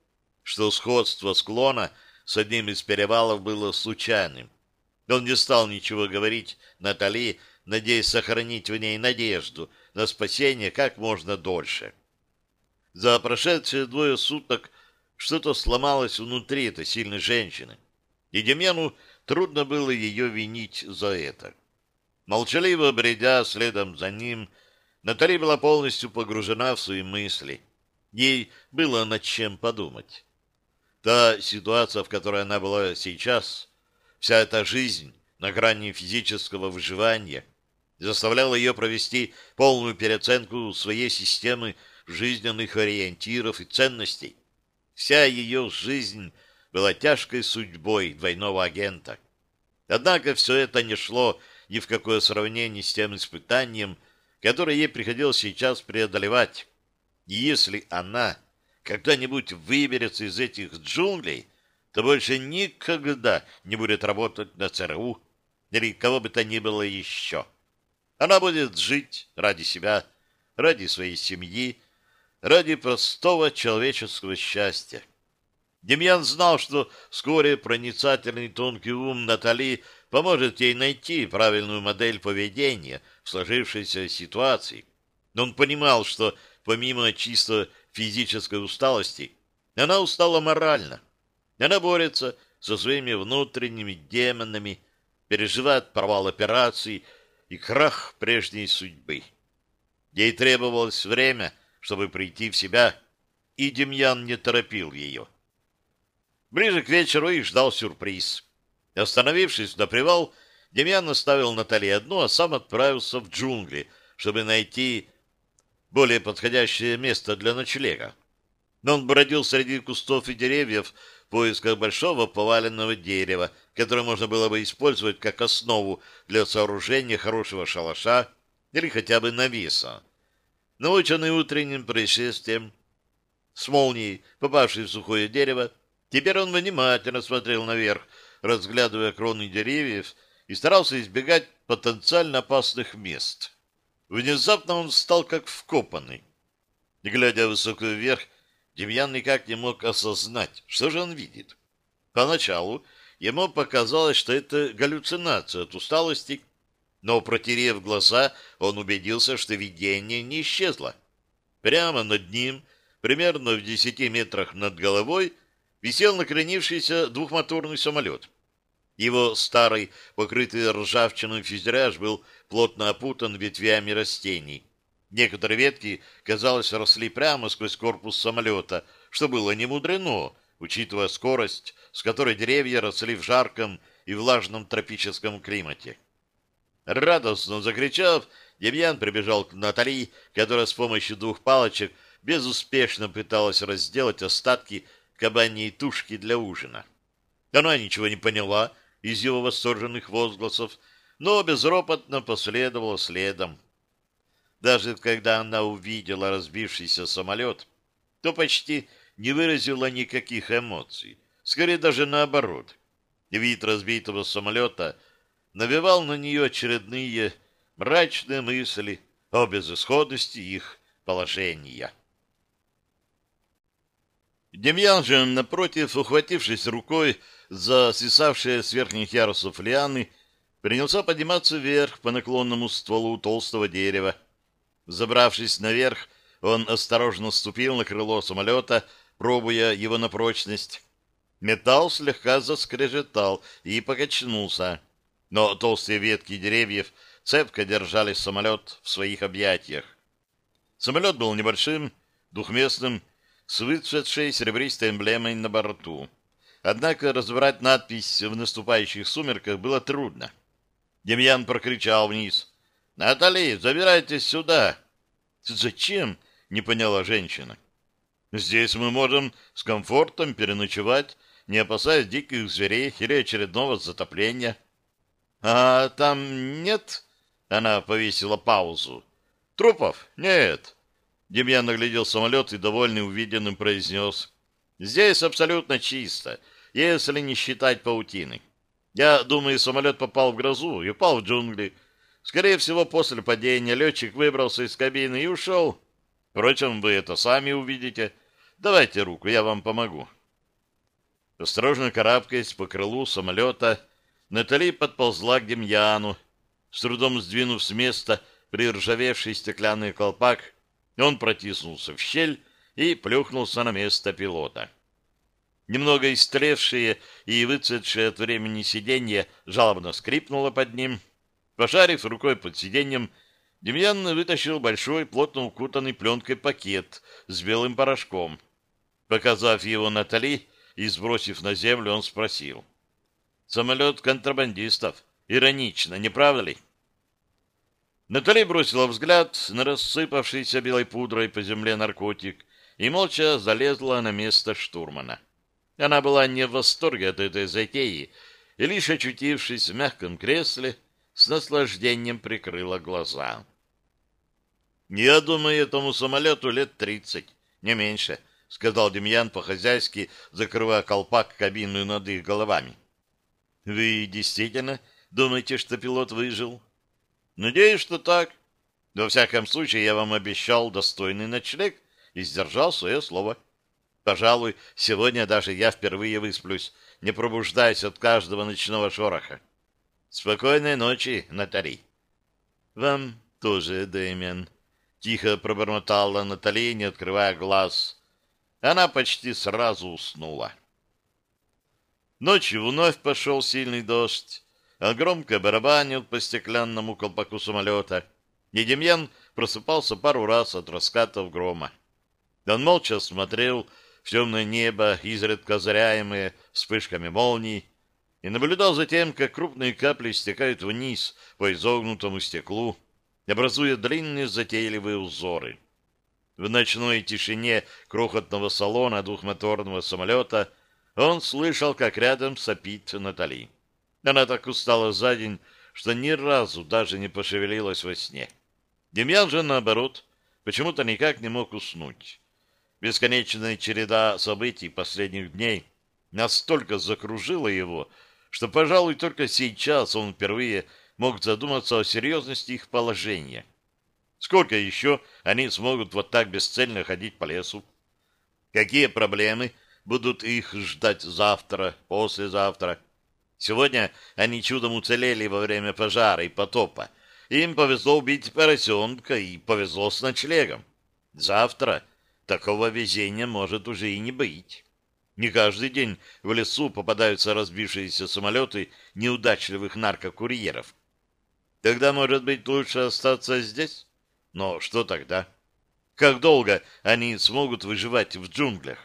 что сходство склона с одним из перевалов было случайным. Он не стал ничего говорить Натали, надеясь сохранить в ней надежду на спасение как можно дольше. За прошедшие двое суток что-то сломалось внутри этой сильной женщины, и Демьяну трудно было ее винить за это. Молчаливо бредя следом за ним, Натали была полностью погружена в свои мысли. Ей было над чем подумать. Та ситуация, в которой она была сейчас, вся эта жизнь на грани физического выживания, заставляла ее провести полную переоценку своей системы жизненных ориентиров и ценностей. Вся ее жизнь была тяжкой судьбой двойного агента. Однако все это не шло ни в какое сравнение с тем испытанием, которое ей приходилось сейчас преодолевать. Если она когда-нибудь выберется из этих джунглей, то больше никогда не будет работать на ЦРУ или кого бы то ни было еще. Она будет жить ради себя, ради своей семьи, ради простого человеческого счастья. Демьян знал, что вскоре проницательный тонкий ум Натали поможет ей найти правильную модель поведения в сложившейся ситуации. Но он понимал, что помимо чисто физической усталости, она устала морально. Она борется со своими внутренними демонами, переживает провал операции и крах прежней судьбы. Ей требовалось время, чтобы прийти в себя, и Демьян не торопил ее. Ближе к вечеру их ждал сюрприз. Остановившись на привал, Демьян оставил Наталье одну, а сам отправился в джунгли, чтобы найти более подходящее место для ночлега. Но он бродил среди кустов и деревьев в поисках большого поваленного дерева, которое можно было бы использовать как основу для сооружения хорошего шалаша или хотя бы навеса. Наученный утренним происшествием, с молнией, попавшей в сухое дерево, Теперь он внимательно смотрел наверх, разглядывая кроны деревьев, и старался избегать потенциально опасных мест. Внезапно он стал как вкопанный. Глядя высоко вверх, Демьян никак не мог осознать, что же он видит. Поначалу ему показалось, что это галлюцинация от усталости, но, протерев глаза, он убедился, что видение не исчезло. Прямо над ним, примерно в десяти метрах над головой, висел накренившийся двухмоторный самолет. Его старый, покрытый ржавчиной фюзеляж был плотно опутан ветвями растений. Некоторые ветки, казалось, росли прямо сквозь корпус самолета, что было не мудрено, учитывая скорость, с которой деревья росли в жарком и влажном тропическом климате. Радостно закричав, Демьян прибежал к Натали, которая с помощью двух палочек безуспешно пыталась разделать остатки кабаньей тушки для ужина. Она ничего не поняла из его восторженных возгласов, но безропотно последовала следом. Даже когда она увидела разбившийся самолет, то почти не выразила никаких эмоций. Скорее даже наоборот. Вид разбитого самолета навевал на нее очередные мрачные мысли о безысходности их положения. Демьян же, напротив, ухватившись рукой за свисавшие с верхних ярусов лианы, принялся подниматься вверх по наклонному стволу толстого дерева. Забравшись наверх, он осторожно ступил на крыло самолета, пробуя его на прочность. Металл слегка заскрежетал и покачнулся, но толстые ветки деревьев цепко держали самолет в своих объятиях. Самолет был небольшим, двухместным с выцветшей серебристой эмблемой на борту. Однако разобрать надпись в наступающих сумерках было трудно. Демьян прокричал вниз. «Натали, забирайтесь сюда!» «Зачем?» — не поняла женщина. «Здесь мы можем с комфортом переночевать, не опасаясь диких зверей или очередного затопления». «А там нет?» — она повесила паузу. «Трупов? Нет. Демьян наглядел самолет и, довольный увиденным, произнес. «Здесь абсолютно чисто, если не считать паутины. Я думаю, самолет попал в грозу и упал в джунгли. Скорее всего, после падения летчик выбрался из кабины и ушел. Впрочем, вы это сами увидите. Давайте руку, я вам помогу». Осторожно карабкаясь по крылу самолета, Натали подползла к Демьяну, с трудом сдвинув с места приржавевший стеклянный колпак, он протиснулся в щель и плюхнулся на место пилота. Немного истлевшее и выцветшее от времени сиденье жалобно скрипнуло под ним. Пошарив рукой под сиденьем, Демьян вытащил большой, плотно укутанный пленкой пакет с белым порошком. Показав его Натали и сбросив на землю, он спросил. «Самолет контрабандистов. Иронично, не правда ли?» Натали бросила взгляд на рассыпавшийся белой пудрой по земле наркотик и молча залезла на место штурмана. Она была не в восторге от этой затеи и, лишь очутившись в мягком кресле, с наслаждением прикрыла глаза. «Я думаю, этому самолету лет тридцать, не меньше», — сказал Демьян по-хозяйски, закрывая колпак кабину над их головами. «Вы действительно думаете, что пилот выжил?» Надеюсь, что так. Во всяком случае, я вам обещал достойный ночлег и сдержал свое слово. Пожалуй, сегодня даже я впервые высплюсь, не пробуждаясь от каждого ночного шороха. Спокойной ночи, Натали. Вам тоже, Дэмиан. Тихо пробормотала Натали, не открывая глаз. Она почти сразу уснула. Ночью вновь пошел сильный дождь. Он громко барабанил по стеклянному колпаку самолета. И Демьян просыпался пару раз от раскатов грома. Он молча смотрел в темное небо, изредка озаряемое вспышками молний, и наблюдал за тем, как крупные капли стекают вниз по изогнутому стеклу, образуя длинные затейливые узоры. В ночной тишине крохотного салона двухмоторного самолета он слышал, как рядом сопит Натали. Она так устала за день, что ни разу даже не пошевелилась во сне. Демьян же, наоборот, почему-то никак не мог уснуть. Бесконечная череда событий последних дней настолько закружила его, что, пожалуй, только сейчас он впервые мог задуматься о серьезности их положения. Сколько еще они смогут вот так бесцельно ходить по лесу? Какие проблемы будут их ждать завтра, послезавтра? Сегодня они чудом уцелели во время пожара и потопа. Им повезло убить поросенка и повезло с ночлегом. Завтра такого везения может уже и не быть. Не каждый день в лесу попадаются разбившиеся самолеты неудачливых наркокурьеров. Тогда, может быть, лучше остаться здесь? Но что тогда? Как долго они смогут выживать в джунглях?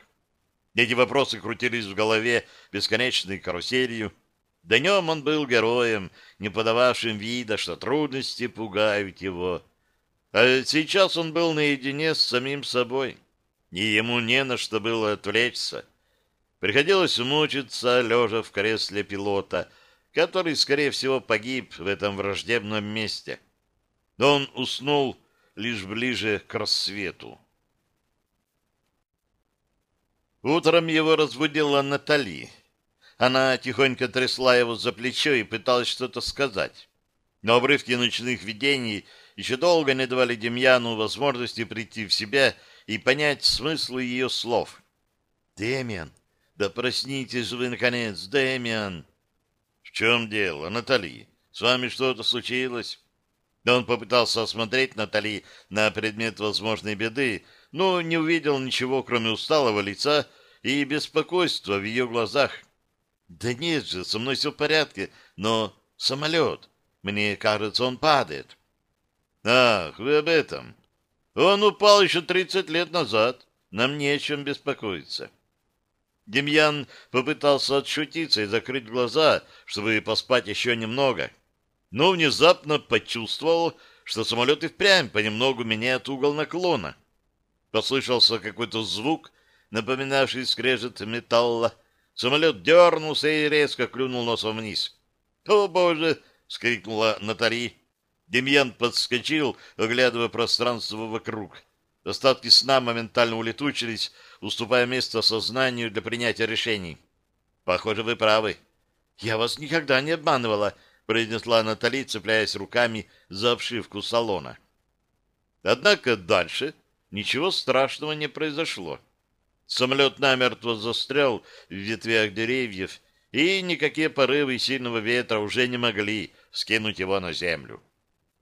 Эти вопросы крутились в голове бесконечной каруселью. Днем он был героем, не подававшим вида, что трудности пугают его. А сейчас он был наедине с самим собой, и ему не на что было отвлечься. Приходилось мучиться, лежа в кресле пилота, который, скорее всего, погиб в этом враждебном месте. Но он уснул лишь ближе к рассвету. Утром его разбудила Натали. Она тихонько трясла его за плечо и пыталась что-то сказать. Но обрывки ночных видений еще долго не давали Демьяну возможности прийти в себя и понять смысл ее слов. «Демьян, да проснитесь вы, наконец, Дэмиан. В чем дело, Натали? С вами что-то случилось? Он попытался осмотреть Натали на предмет возможной беды, но не увидел ничего, кроме усталого лица и беспокойства в ее глазах. Да нет же, со мной все в порядке, но самолет, мне кажется, он падает. Ах, вы об этом. Он упал еще тридцать лет назад. Нам не о чем беспокоиться. Демьян попытался отшутиться и закрыть глаза, чтобы поспать еще немного, но внезапно почувствовал, что самолет и впрямь понемногу меняет угол наклона. Послышался какой-то звук, напоминавший скрежет металла. Самолет дернулся и резко клюнул носом вниз. «О, Боже!» — скрикнула Натари. Демьян подскочил, оглядывая пространство вокруг. Остатки сна моментально улетучились, уступая место сознанию для принятия решений. Похоже, вы правы. Я вас никогда не обманывала, произнесла Натали, цепляясь руками за обшивку салона. Однако дальше ничего страшного не произошло. Самолет намертво застрял в ветвях деревьев, и никакие порывы сильного ветра уже не могли скинуть его на землю.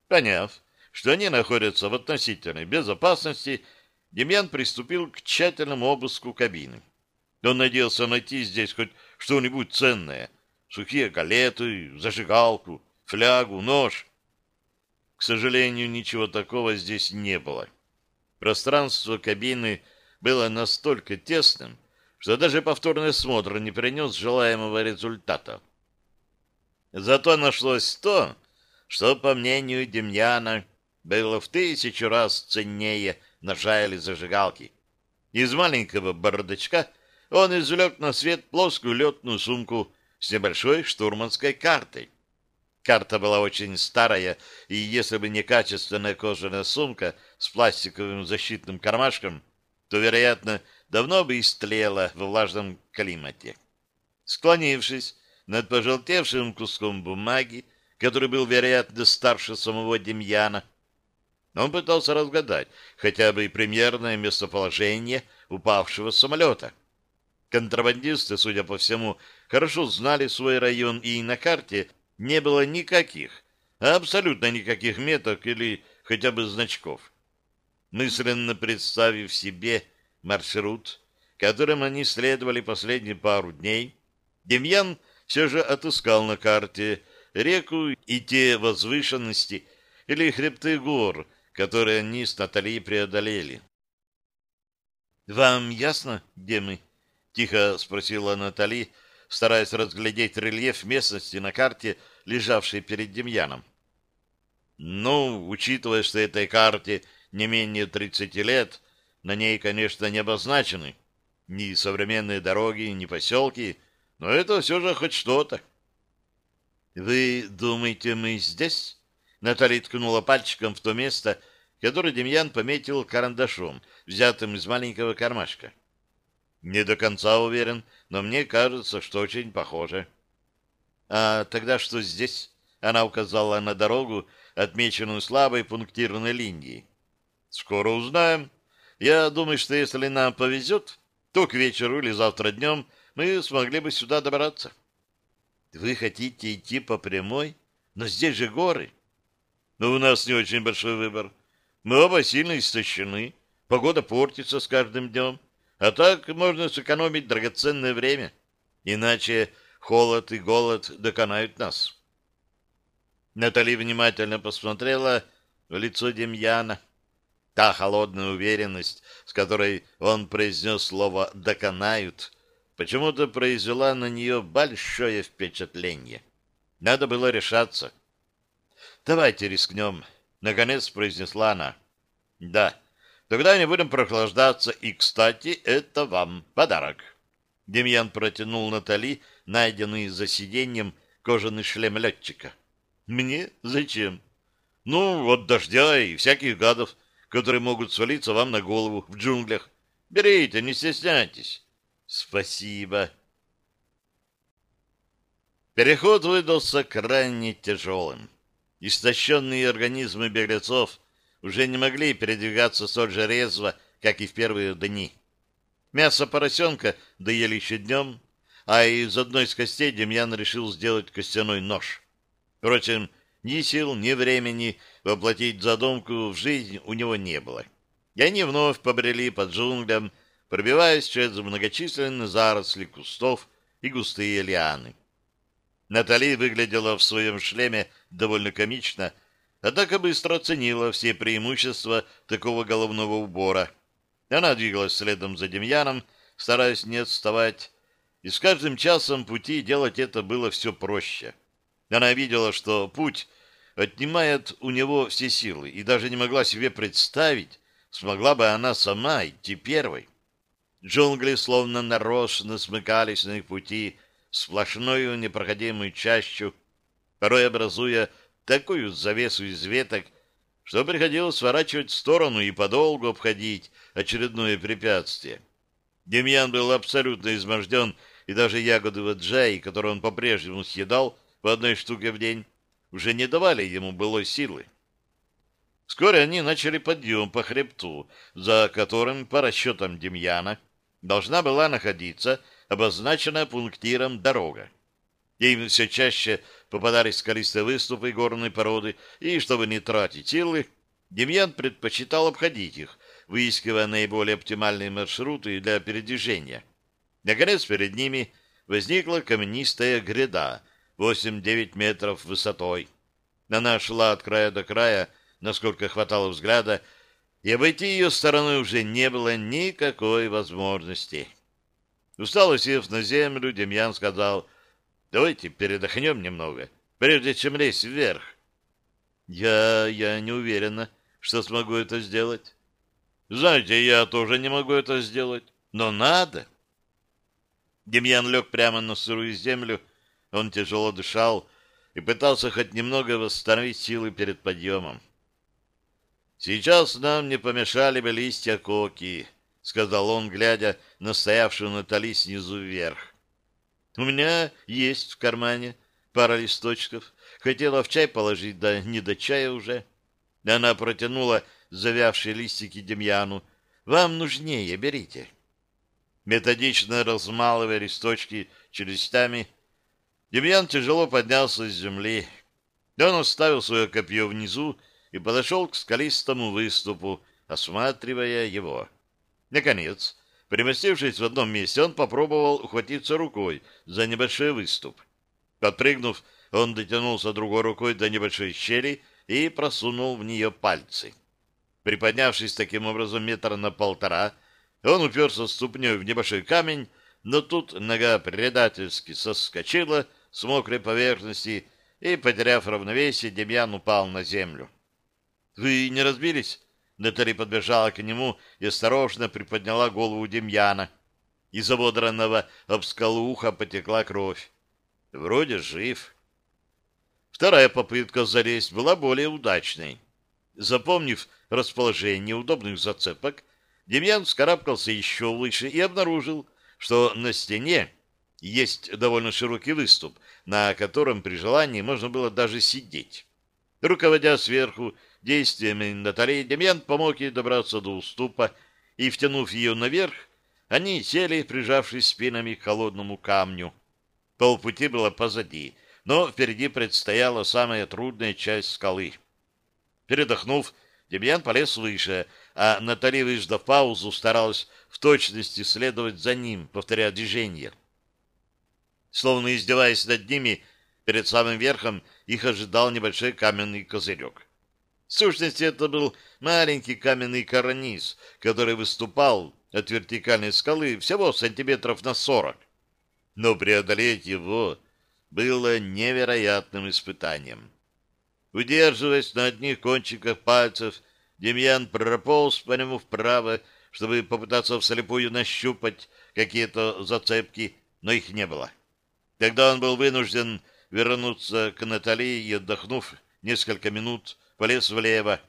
Поняв, что они находятся в относительной безопасности, Демьян приступил к тщательному обыску кабины. Он надеялся найти здесь хоть что-нибудь ценное. Сухие галеты, зажигалку, флягу, нож. К сожалению, ничего такого здесь не было. Пространство кабины было настолько тесным, что даже повторный осмотр не принес желаемого результата. Зато нашлось то, что, по мнению Демьяна, было в тысячу раз ценнее ножа или зажигалки. Из маленького бардачка он извлек на свет плоскую летную сумку с небольшой штурманской картой. Карта была очень старая, и если бы не качественная кожаная сумка с пластиковым защитным кармашком, то, вероятно, давно бы истлела во влажном климате. Склонившись над пожелтевшим куском бумаги, который был, вероятно, старше самого Демьяна, Он пытался разгадать хотя бы примерное местоположение упавшего самолета. Контрабандисты, судя по всему, хорошо знали свой район, и на карте не было никаких, абсолютно никаких меток или хотя бы значков. Мысленно представив себе маршрут, которым они следовали последние пару дней, Демьян все же отыскал на карте реку и те возвышенности или хребты гор, которые они с Натальей преодолели. «Вам ясно, где мы?» — тихо спросила Натали, стараясь разглядеть рельеф местности на карте, лежавшей перед Демьяном. «Ну, учитывая, что этой карте не менее 30 лет, на ней, конечно, не обозначены ни современные дороги, ни поселки, но это все же хоть что-то». «Вы думаете, мы здесь?» Наталья ткнула пальчиком в то место, которое Демьян пометил карандашом, взятым из маленького кармашка. Не до конца уверен, но мне кажется, что очень похоже. А тогда что здесь? Она указала на дорогу, отмеченную слабой пунктирной линией. Скоро узнаем. Я думаю, что если нам повезет, то к вечеру или завтра днем мы смогли бы сюда добраться. Вы хотите идти по прямой? Но здесь же горы. Но у нас не очень большой выбор. Мы оба сильно истощены. Погода портится с каждым днем. А так можно сэкономить драгоценное время. Иначе холод и голод доконают нас. Натали внимательно посмотрела в лицо Демьяна. Та холодная уверенность, с которой он произнес слово «доконают», почему-то произвела на нее большое впечатление. Надо было решаться. «Давайте рискнем», — наконец произнесла она. «Да, тогда не будем прохлаждаться, и, кстати, это вам подарок». Демьян протянул Натали найденный за сиденьем кожаный шлем летчика. «Мне? Зачем?» «Ну, от дождя и всяких гадов, которые могут свалиться вам на голову в джунглях. Берите, не стесняйтесь». «Спасибо». Переход выдался крайне тяжелым. Истощенные организмы беглецов уже не могли передвигаться столь же резво, как и в первые дни. Мясо поросенка доели еще днем, а из одной из костей Демьян решил сделать костяной нож. Впрочем, ни сил, ни времени воплотить задумку в жизнь у него не было. И они вновь побрели под джунглям, пробиваясь через многочисленные заросли кустов и густые лианы. Натали выглядела в своем шлеме довольно комично, однако быстро оценила все преимущества такого головного убора. Она двигалась следом за Демьяном, стараясь не отставать, и с каждым часом пути делать это было все проще. Она видела, что путь отнимает у него все силы, и даже не могла себе представить, смогла бы она сама идти первой. Джунгли словно нарочно смыкались на их пути, сплошную непроходимую чащу, порой образуя такую завесу из веток, что приходилось сворачивать в сторону и подолгу обходить очередное препятствие. Демьян был абсолютно изможден, и даже ягоды ваджаи, которые он по-прежнему съедал по одной штуке в день, уже не давали ему былой силы. Вскоре они начали подъем по хребту, за которым, по расчетам Демьяна, должна была находиться обозначенная пунктиром дорога. Им все чаще попадались скалистые выступы горной породы, и, чтобы не тратить силы, Демьян предпочитал обходить их, выискивая наиболее оптимальные маршруты для передвижения. Наконец, перед ними возникла каменистая гряда, 8-9 метров высотой. Она шла от края до края, насколько хватало взгляда, и обойти ее стороной уже не было никакой возможности. Устало сев на землю, Демьян сказал, «Давайте передохнем немного, прежде чем лезть вверх». «Я... я не уверена, что смогу это сделать». «Знаете, я тоже не могу это сделать, но надо». Демьян лег прямо на сырую землю, он тяжело дышал и пытался хоть немного восстановить силы перед подъемом. «Сейчас нам не помешали бы листья коки», — сказал он, глядя на стоявшую Натали снизу вверх. — У меня есть в кармане пара листочков. Хотела в чай положить, да не до чая уже. Она протянула завявшие листики Демьяну. «Вам нужнее, берите». Методично размалывая листочки челюстями, Демьян тяжело поднялся с земли. Он оставил свое копье внизу и подошел к скалистому выступу, осматривая его. Наконец, примостившись в одном месте, он попробовал ухватиться рукой за небольшой выступ. Подпрыгнув, он дотянулся другой рукой до небольшой щели и просунул в нее пальцы. Приподнявшись таким образом метра на полтора, он уперся ступней в небольшой камень, но тут нога предательски соскочила с мокрой поверхности, и, потеряв равновесие, Демьян упал на землю. — Вы не разбились? Натали подбежала к нему и осторожно приподняла голову Демьяна. Из ободранного об скалу уха потекла кровь. Вроде жив. Вторая попытка залезть была более удачной. Запомнив расположение удобных зацепок, Демьян скарабкался еще выше и обнаружил, что на стене есть довольно широкий выступ, на котором при желании можно было даже сидеть. Руководя сверху действиями Натальи, Демьян помог ей добраться до уступа, и, втянув ее наверх, они сели, прижавшись спинами к холодному камню. Полпути было позади, но впереди предстояла самая трудная часть скалы. Передохнув, Демьян полез выше, а Натали, выждав паузу, старалась в точности следовать за ним, повторяя движение. Словно издеваясь над ними, перед самым верхом их ожидал небольшой каменный козырек. В сущности, это был маленький каменный карниз, который выступал от вертикальной скалы всего сантиметров на сорок. Но преодолеть его было невероятным испытанием. Удерживаясь на одних кончиках пальцев, Демьян прополз по нему вправо, чтобы попытаться вслепую нащупать какие-то зацепки, но их не было. Тогда он был вынужден вернуться к Натали и, отдохнув несколько минут, полез влево.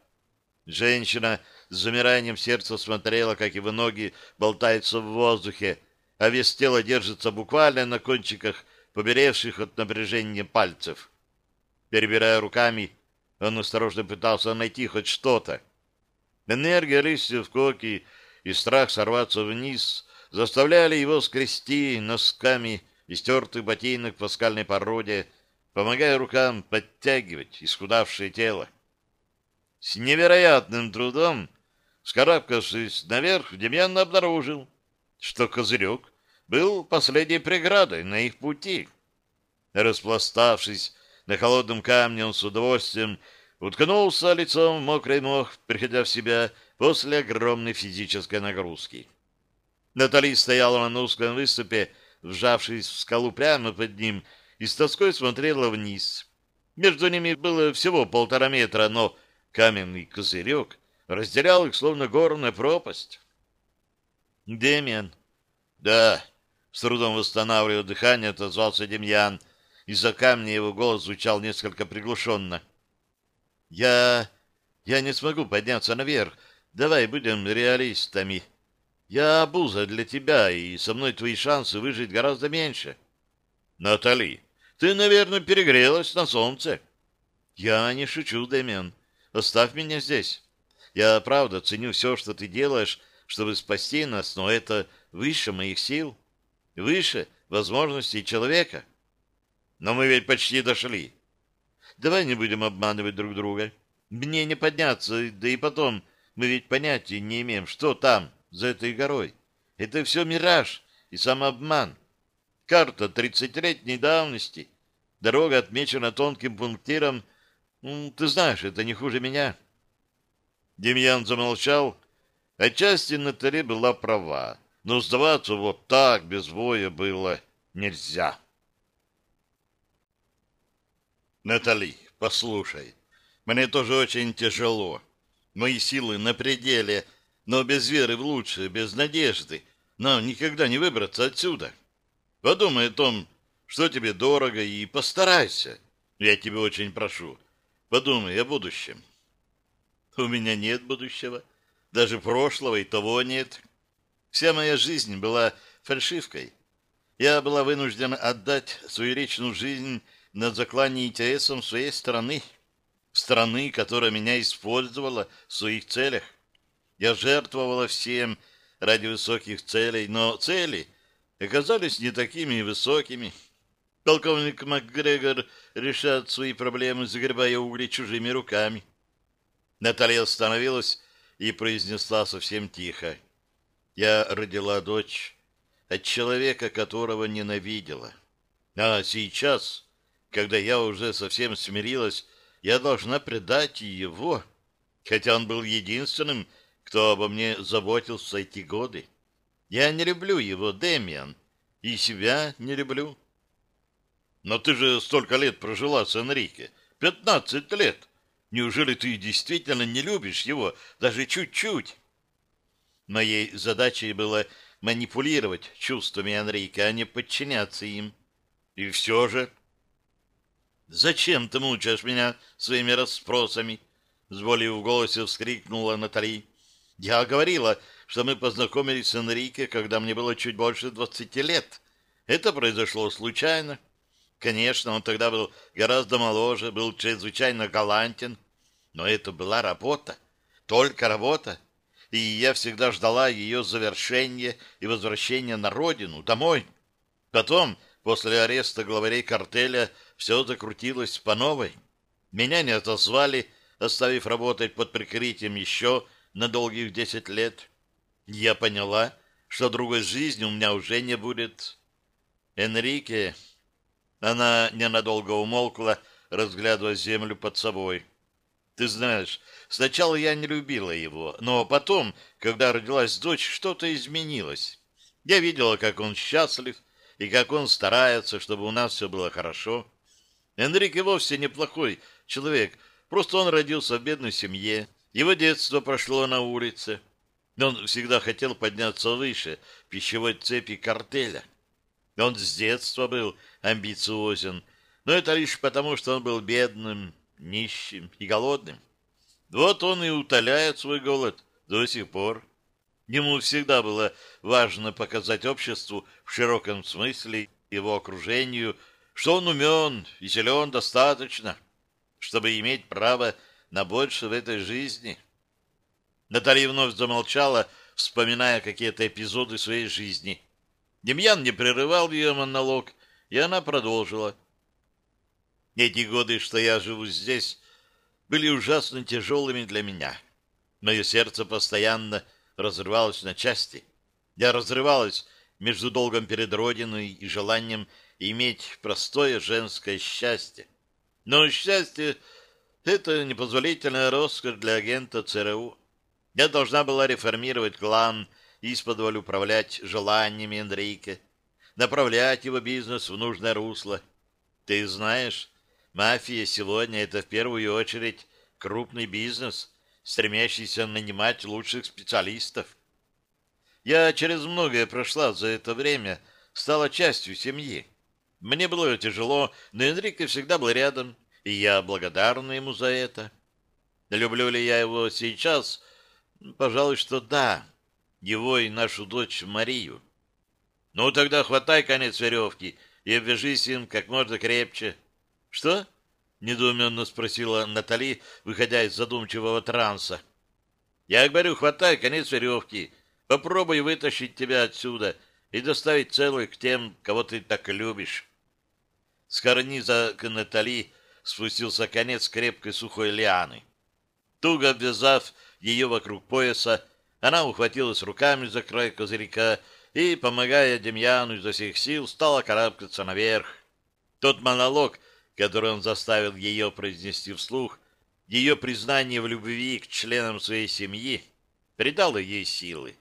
Женщина с замиранием сердца смотрела, как его ноги болтаются в воздухе, а вес тела держится буквально на кончиках поберевших от напряжения пальцев. Перебирая руками, он осторожно пытался найти хоть что-то. Энергия листьев коки и страх сорваться вниз заставляли его скрести носками истертых ботинок по скальной породе, помогая рукам подтягивать исхудавшее тело. С невероятным трудом, скарабкавшись наверх, Демьян обнаружил, что козырек был последней преградой на их пути. Распластавшись на холодном камне, он с удовольствием уткнулся лицом в мокрый мох, приходя в себя после огромной физической нагрузки. Натали стояла на узком выступе, вжавшись в скалу прямо под ним, и с тоской смотрела вниз. Между ними было всего полтора метра, но каменный козырек разделял их, словно горная пропасть. «Демьян!» «Да!» — с трудом восстанавливая дыхание, отозвался Демьян. Из-за камня его голос звучал несколько приглушенно. «Я... я не смогу подняться наверх. Давай будем реалистами. Я обуза для тебя, и со мной твои шансы выжить гораздо меньше». «Натали, ты, наверное, перегрелась на солнце». «Я не шучу, Дэмиан. Оставь меня здесь. Я, правда, ценю все, что ты делаешь, чтобы спасти нас, но это выше моих сил, выше возможностей человека». Но мы ведь почти дошли. Давай не будем обманывать друг друга. Мне не подняться, да и потом, мы ведь понятия не имеем, что там, за этой горой. Это все мираж и самообман. Карта тридцатилетней давности. Дорога отмечена тонким пунктиром. Ну, ты знаешь, это не хуже меня. Демьян замолчал. Отчасти Натали была права, но сдаваться вот так, без боя, было нельзя. Натали, послушай, мне тоже очень тяжело. Мои силы на пределе, но без веры в лучшее, без надежды нам никогда не выбраться отсюда. Подумай о том, что тебе дорого, и постарайся. Я тебя очень прошу, подумай о будущем. У меня нет будущего, даже прошлого и того нет. Вся моя жизнь была фальшивкой. Я была вынуждена отдать свою личную жизнь на заклане интересам своей страны. страны, которая меня использовала в своих целях. Я жертвовала всем ради высоких целей, но цели оказались не такими высокими. Полковник МакГрегор решает свои проблемы, загребая угли чужими руками. Наталья остановилась и произнесла совсем тихо. Я родила дочь от человека, которого ненавидела. А сейчас, когда я уже совсем смирилась, я должна предать его, хотя он был единственным, кто обо мне заботился эти годы. Я не люблю его, Дэмиан, и себя не люблю. Но ты же столько лет прожила с Энрике. Пятнадцать лет. Неужели ты действительно не любишь его, даже чуть-чуть? Моей задачей было манипулировать чувствами Энрике, а не подчиняться им. И все же... «Зачем ты мучаешь меня своими расспросами?» С болью в голосе вскрикнула Натали. «Я говорила, что мы познакомились с Энрике, когда мне было чуть больше двадцати лет. Это произошло случайно. Конечно, он тогда был гораздо моложе, был чрезвычайно галантен, но это была работа, только работа, и я всегда ждала ее завершения и возвращения на родину, домой. Потом, после ареста главарей картеля, все закрутилось по новой. Меня не отозвали, оставив работать под прикрытием еще на долгих десять лет. Я поняла, что другой жизни у меня уже не будет. Энрике она ненадолго умолкла, разглядывая землю под собой. Ты знаешь, сначала я не любила его, но потом, когда родилась дочь, что-то изменилось. Я видела, как он счастлив и как он старается, чтобы у нас все было хорошо. Энрике вовсе неплохой человек, просто он родился в бедной семье, его детство прошло на улице. Он всегда хотел подняться выше пищевой цепи картеля. Он с детства был амбициозен, но это лишь потому, что он был бедным, нищим и голодным. Вот он и утоляет свой голод до сих пор. Ему всегда было важно показать обществу в широком смысле его окружению, что он умен и силен достаточно, чтобы иметь право на больше в этой жизни. Наталья вновь замолчала, вспоминая какие-то эпизоды своей жизни. Демьян не прерывал ее монолог, и она продолжила. Эти годы, что я живу здесь, были ужасно тяжелыми для меня. Мое сердце постоянно разрывалось на части. Я разрывалась между долгом перед Родиной и желанием иметь простое женское счастье. Но счастье — это непозволительная роскошь для агента ЦРУ. Я должна была реформировать клан, исподволь управлять желаниями Энрике, направлять его бизнес в нужное русло. Ты знаешь, мафия сегодня — это в первую очередь крупный бизнес, стремящийся нанимать лучших специалистов. Я через многое прошла за это время, стала частью семьи. Мне было тяжело, но Энрике всегда был рядом, и я благодарна ему за это. Люблю ли я его сейчас? Пожалуй, что да. Его и нашу дочь Марию. Ну, тогда хватай конец веревки и обвяжись им как можно крепче. Что? Недоуменно спросила Натали, выходя из задумчивого транса. Я говорю, хватай конец веревки. Попробуй вытащить тебя отсюда и доставить целую к тем, кого ты так любишь. С карниза к Натали спустился конец крепкой сухой лианы. Туго обвязав ее вокруг пояса, она ухватилась руками за край козырька и, помогая Демьяну изо всех сил, стала карабкаться наверх. Тот монолог, который он заставил ее произнести вслух, ее признание в любви к членам своей семьи, придало ей силы.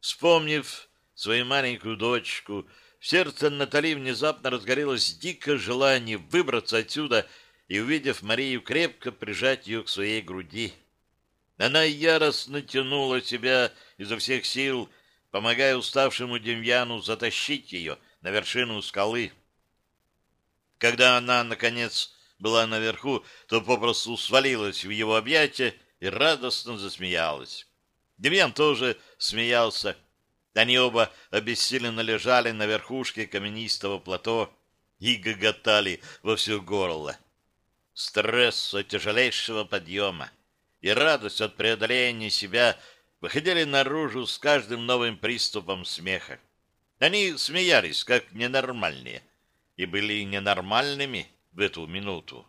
Вспомнив свою маленькую дочку, в сердце Натали внезапно разгорелось дикое желание выбраться отсюда и, увидев Марию, крепко прижать ее к своей груди. Она яростно тянула себя изо всех сил, помогая уставшему Демьяну затащить ее на вершину скалы. Когда она, наконец, была наверху, то попросту свалилась в его объятия и радостно засмеялась. Демьян тоже смеялся. Они оба обессиленно лежали на верхушке каменистого плато и гоготали во все горло. Стресс от тяжелейшего подъема и радость от преодоления себя выходили наружу с каждым новым приступом смеха. Они смеялись, как ненормальные, и были ненормальными в эту минуту.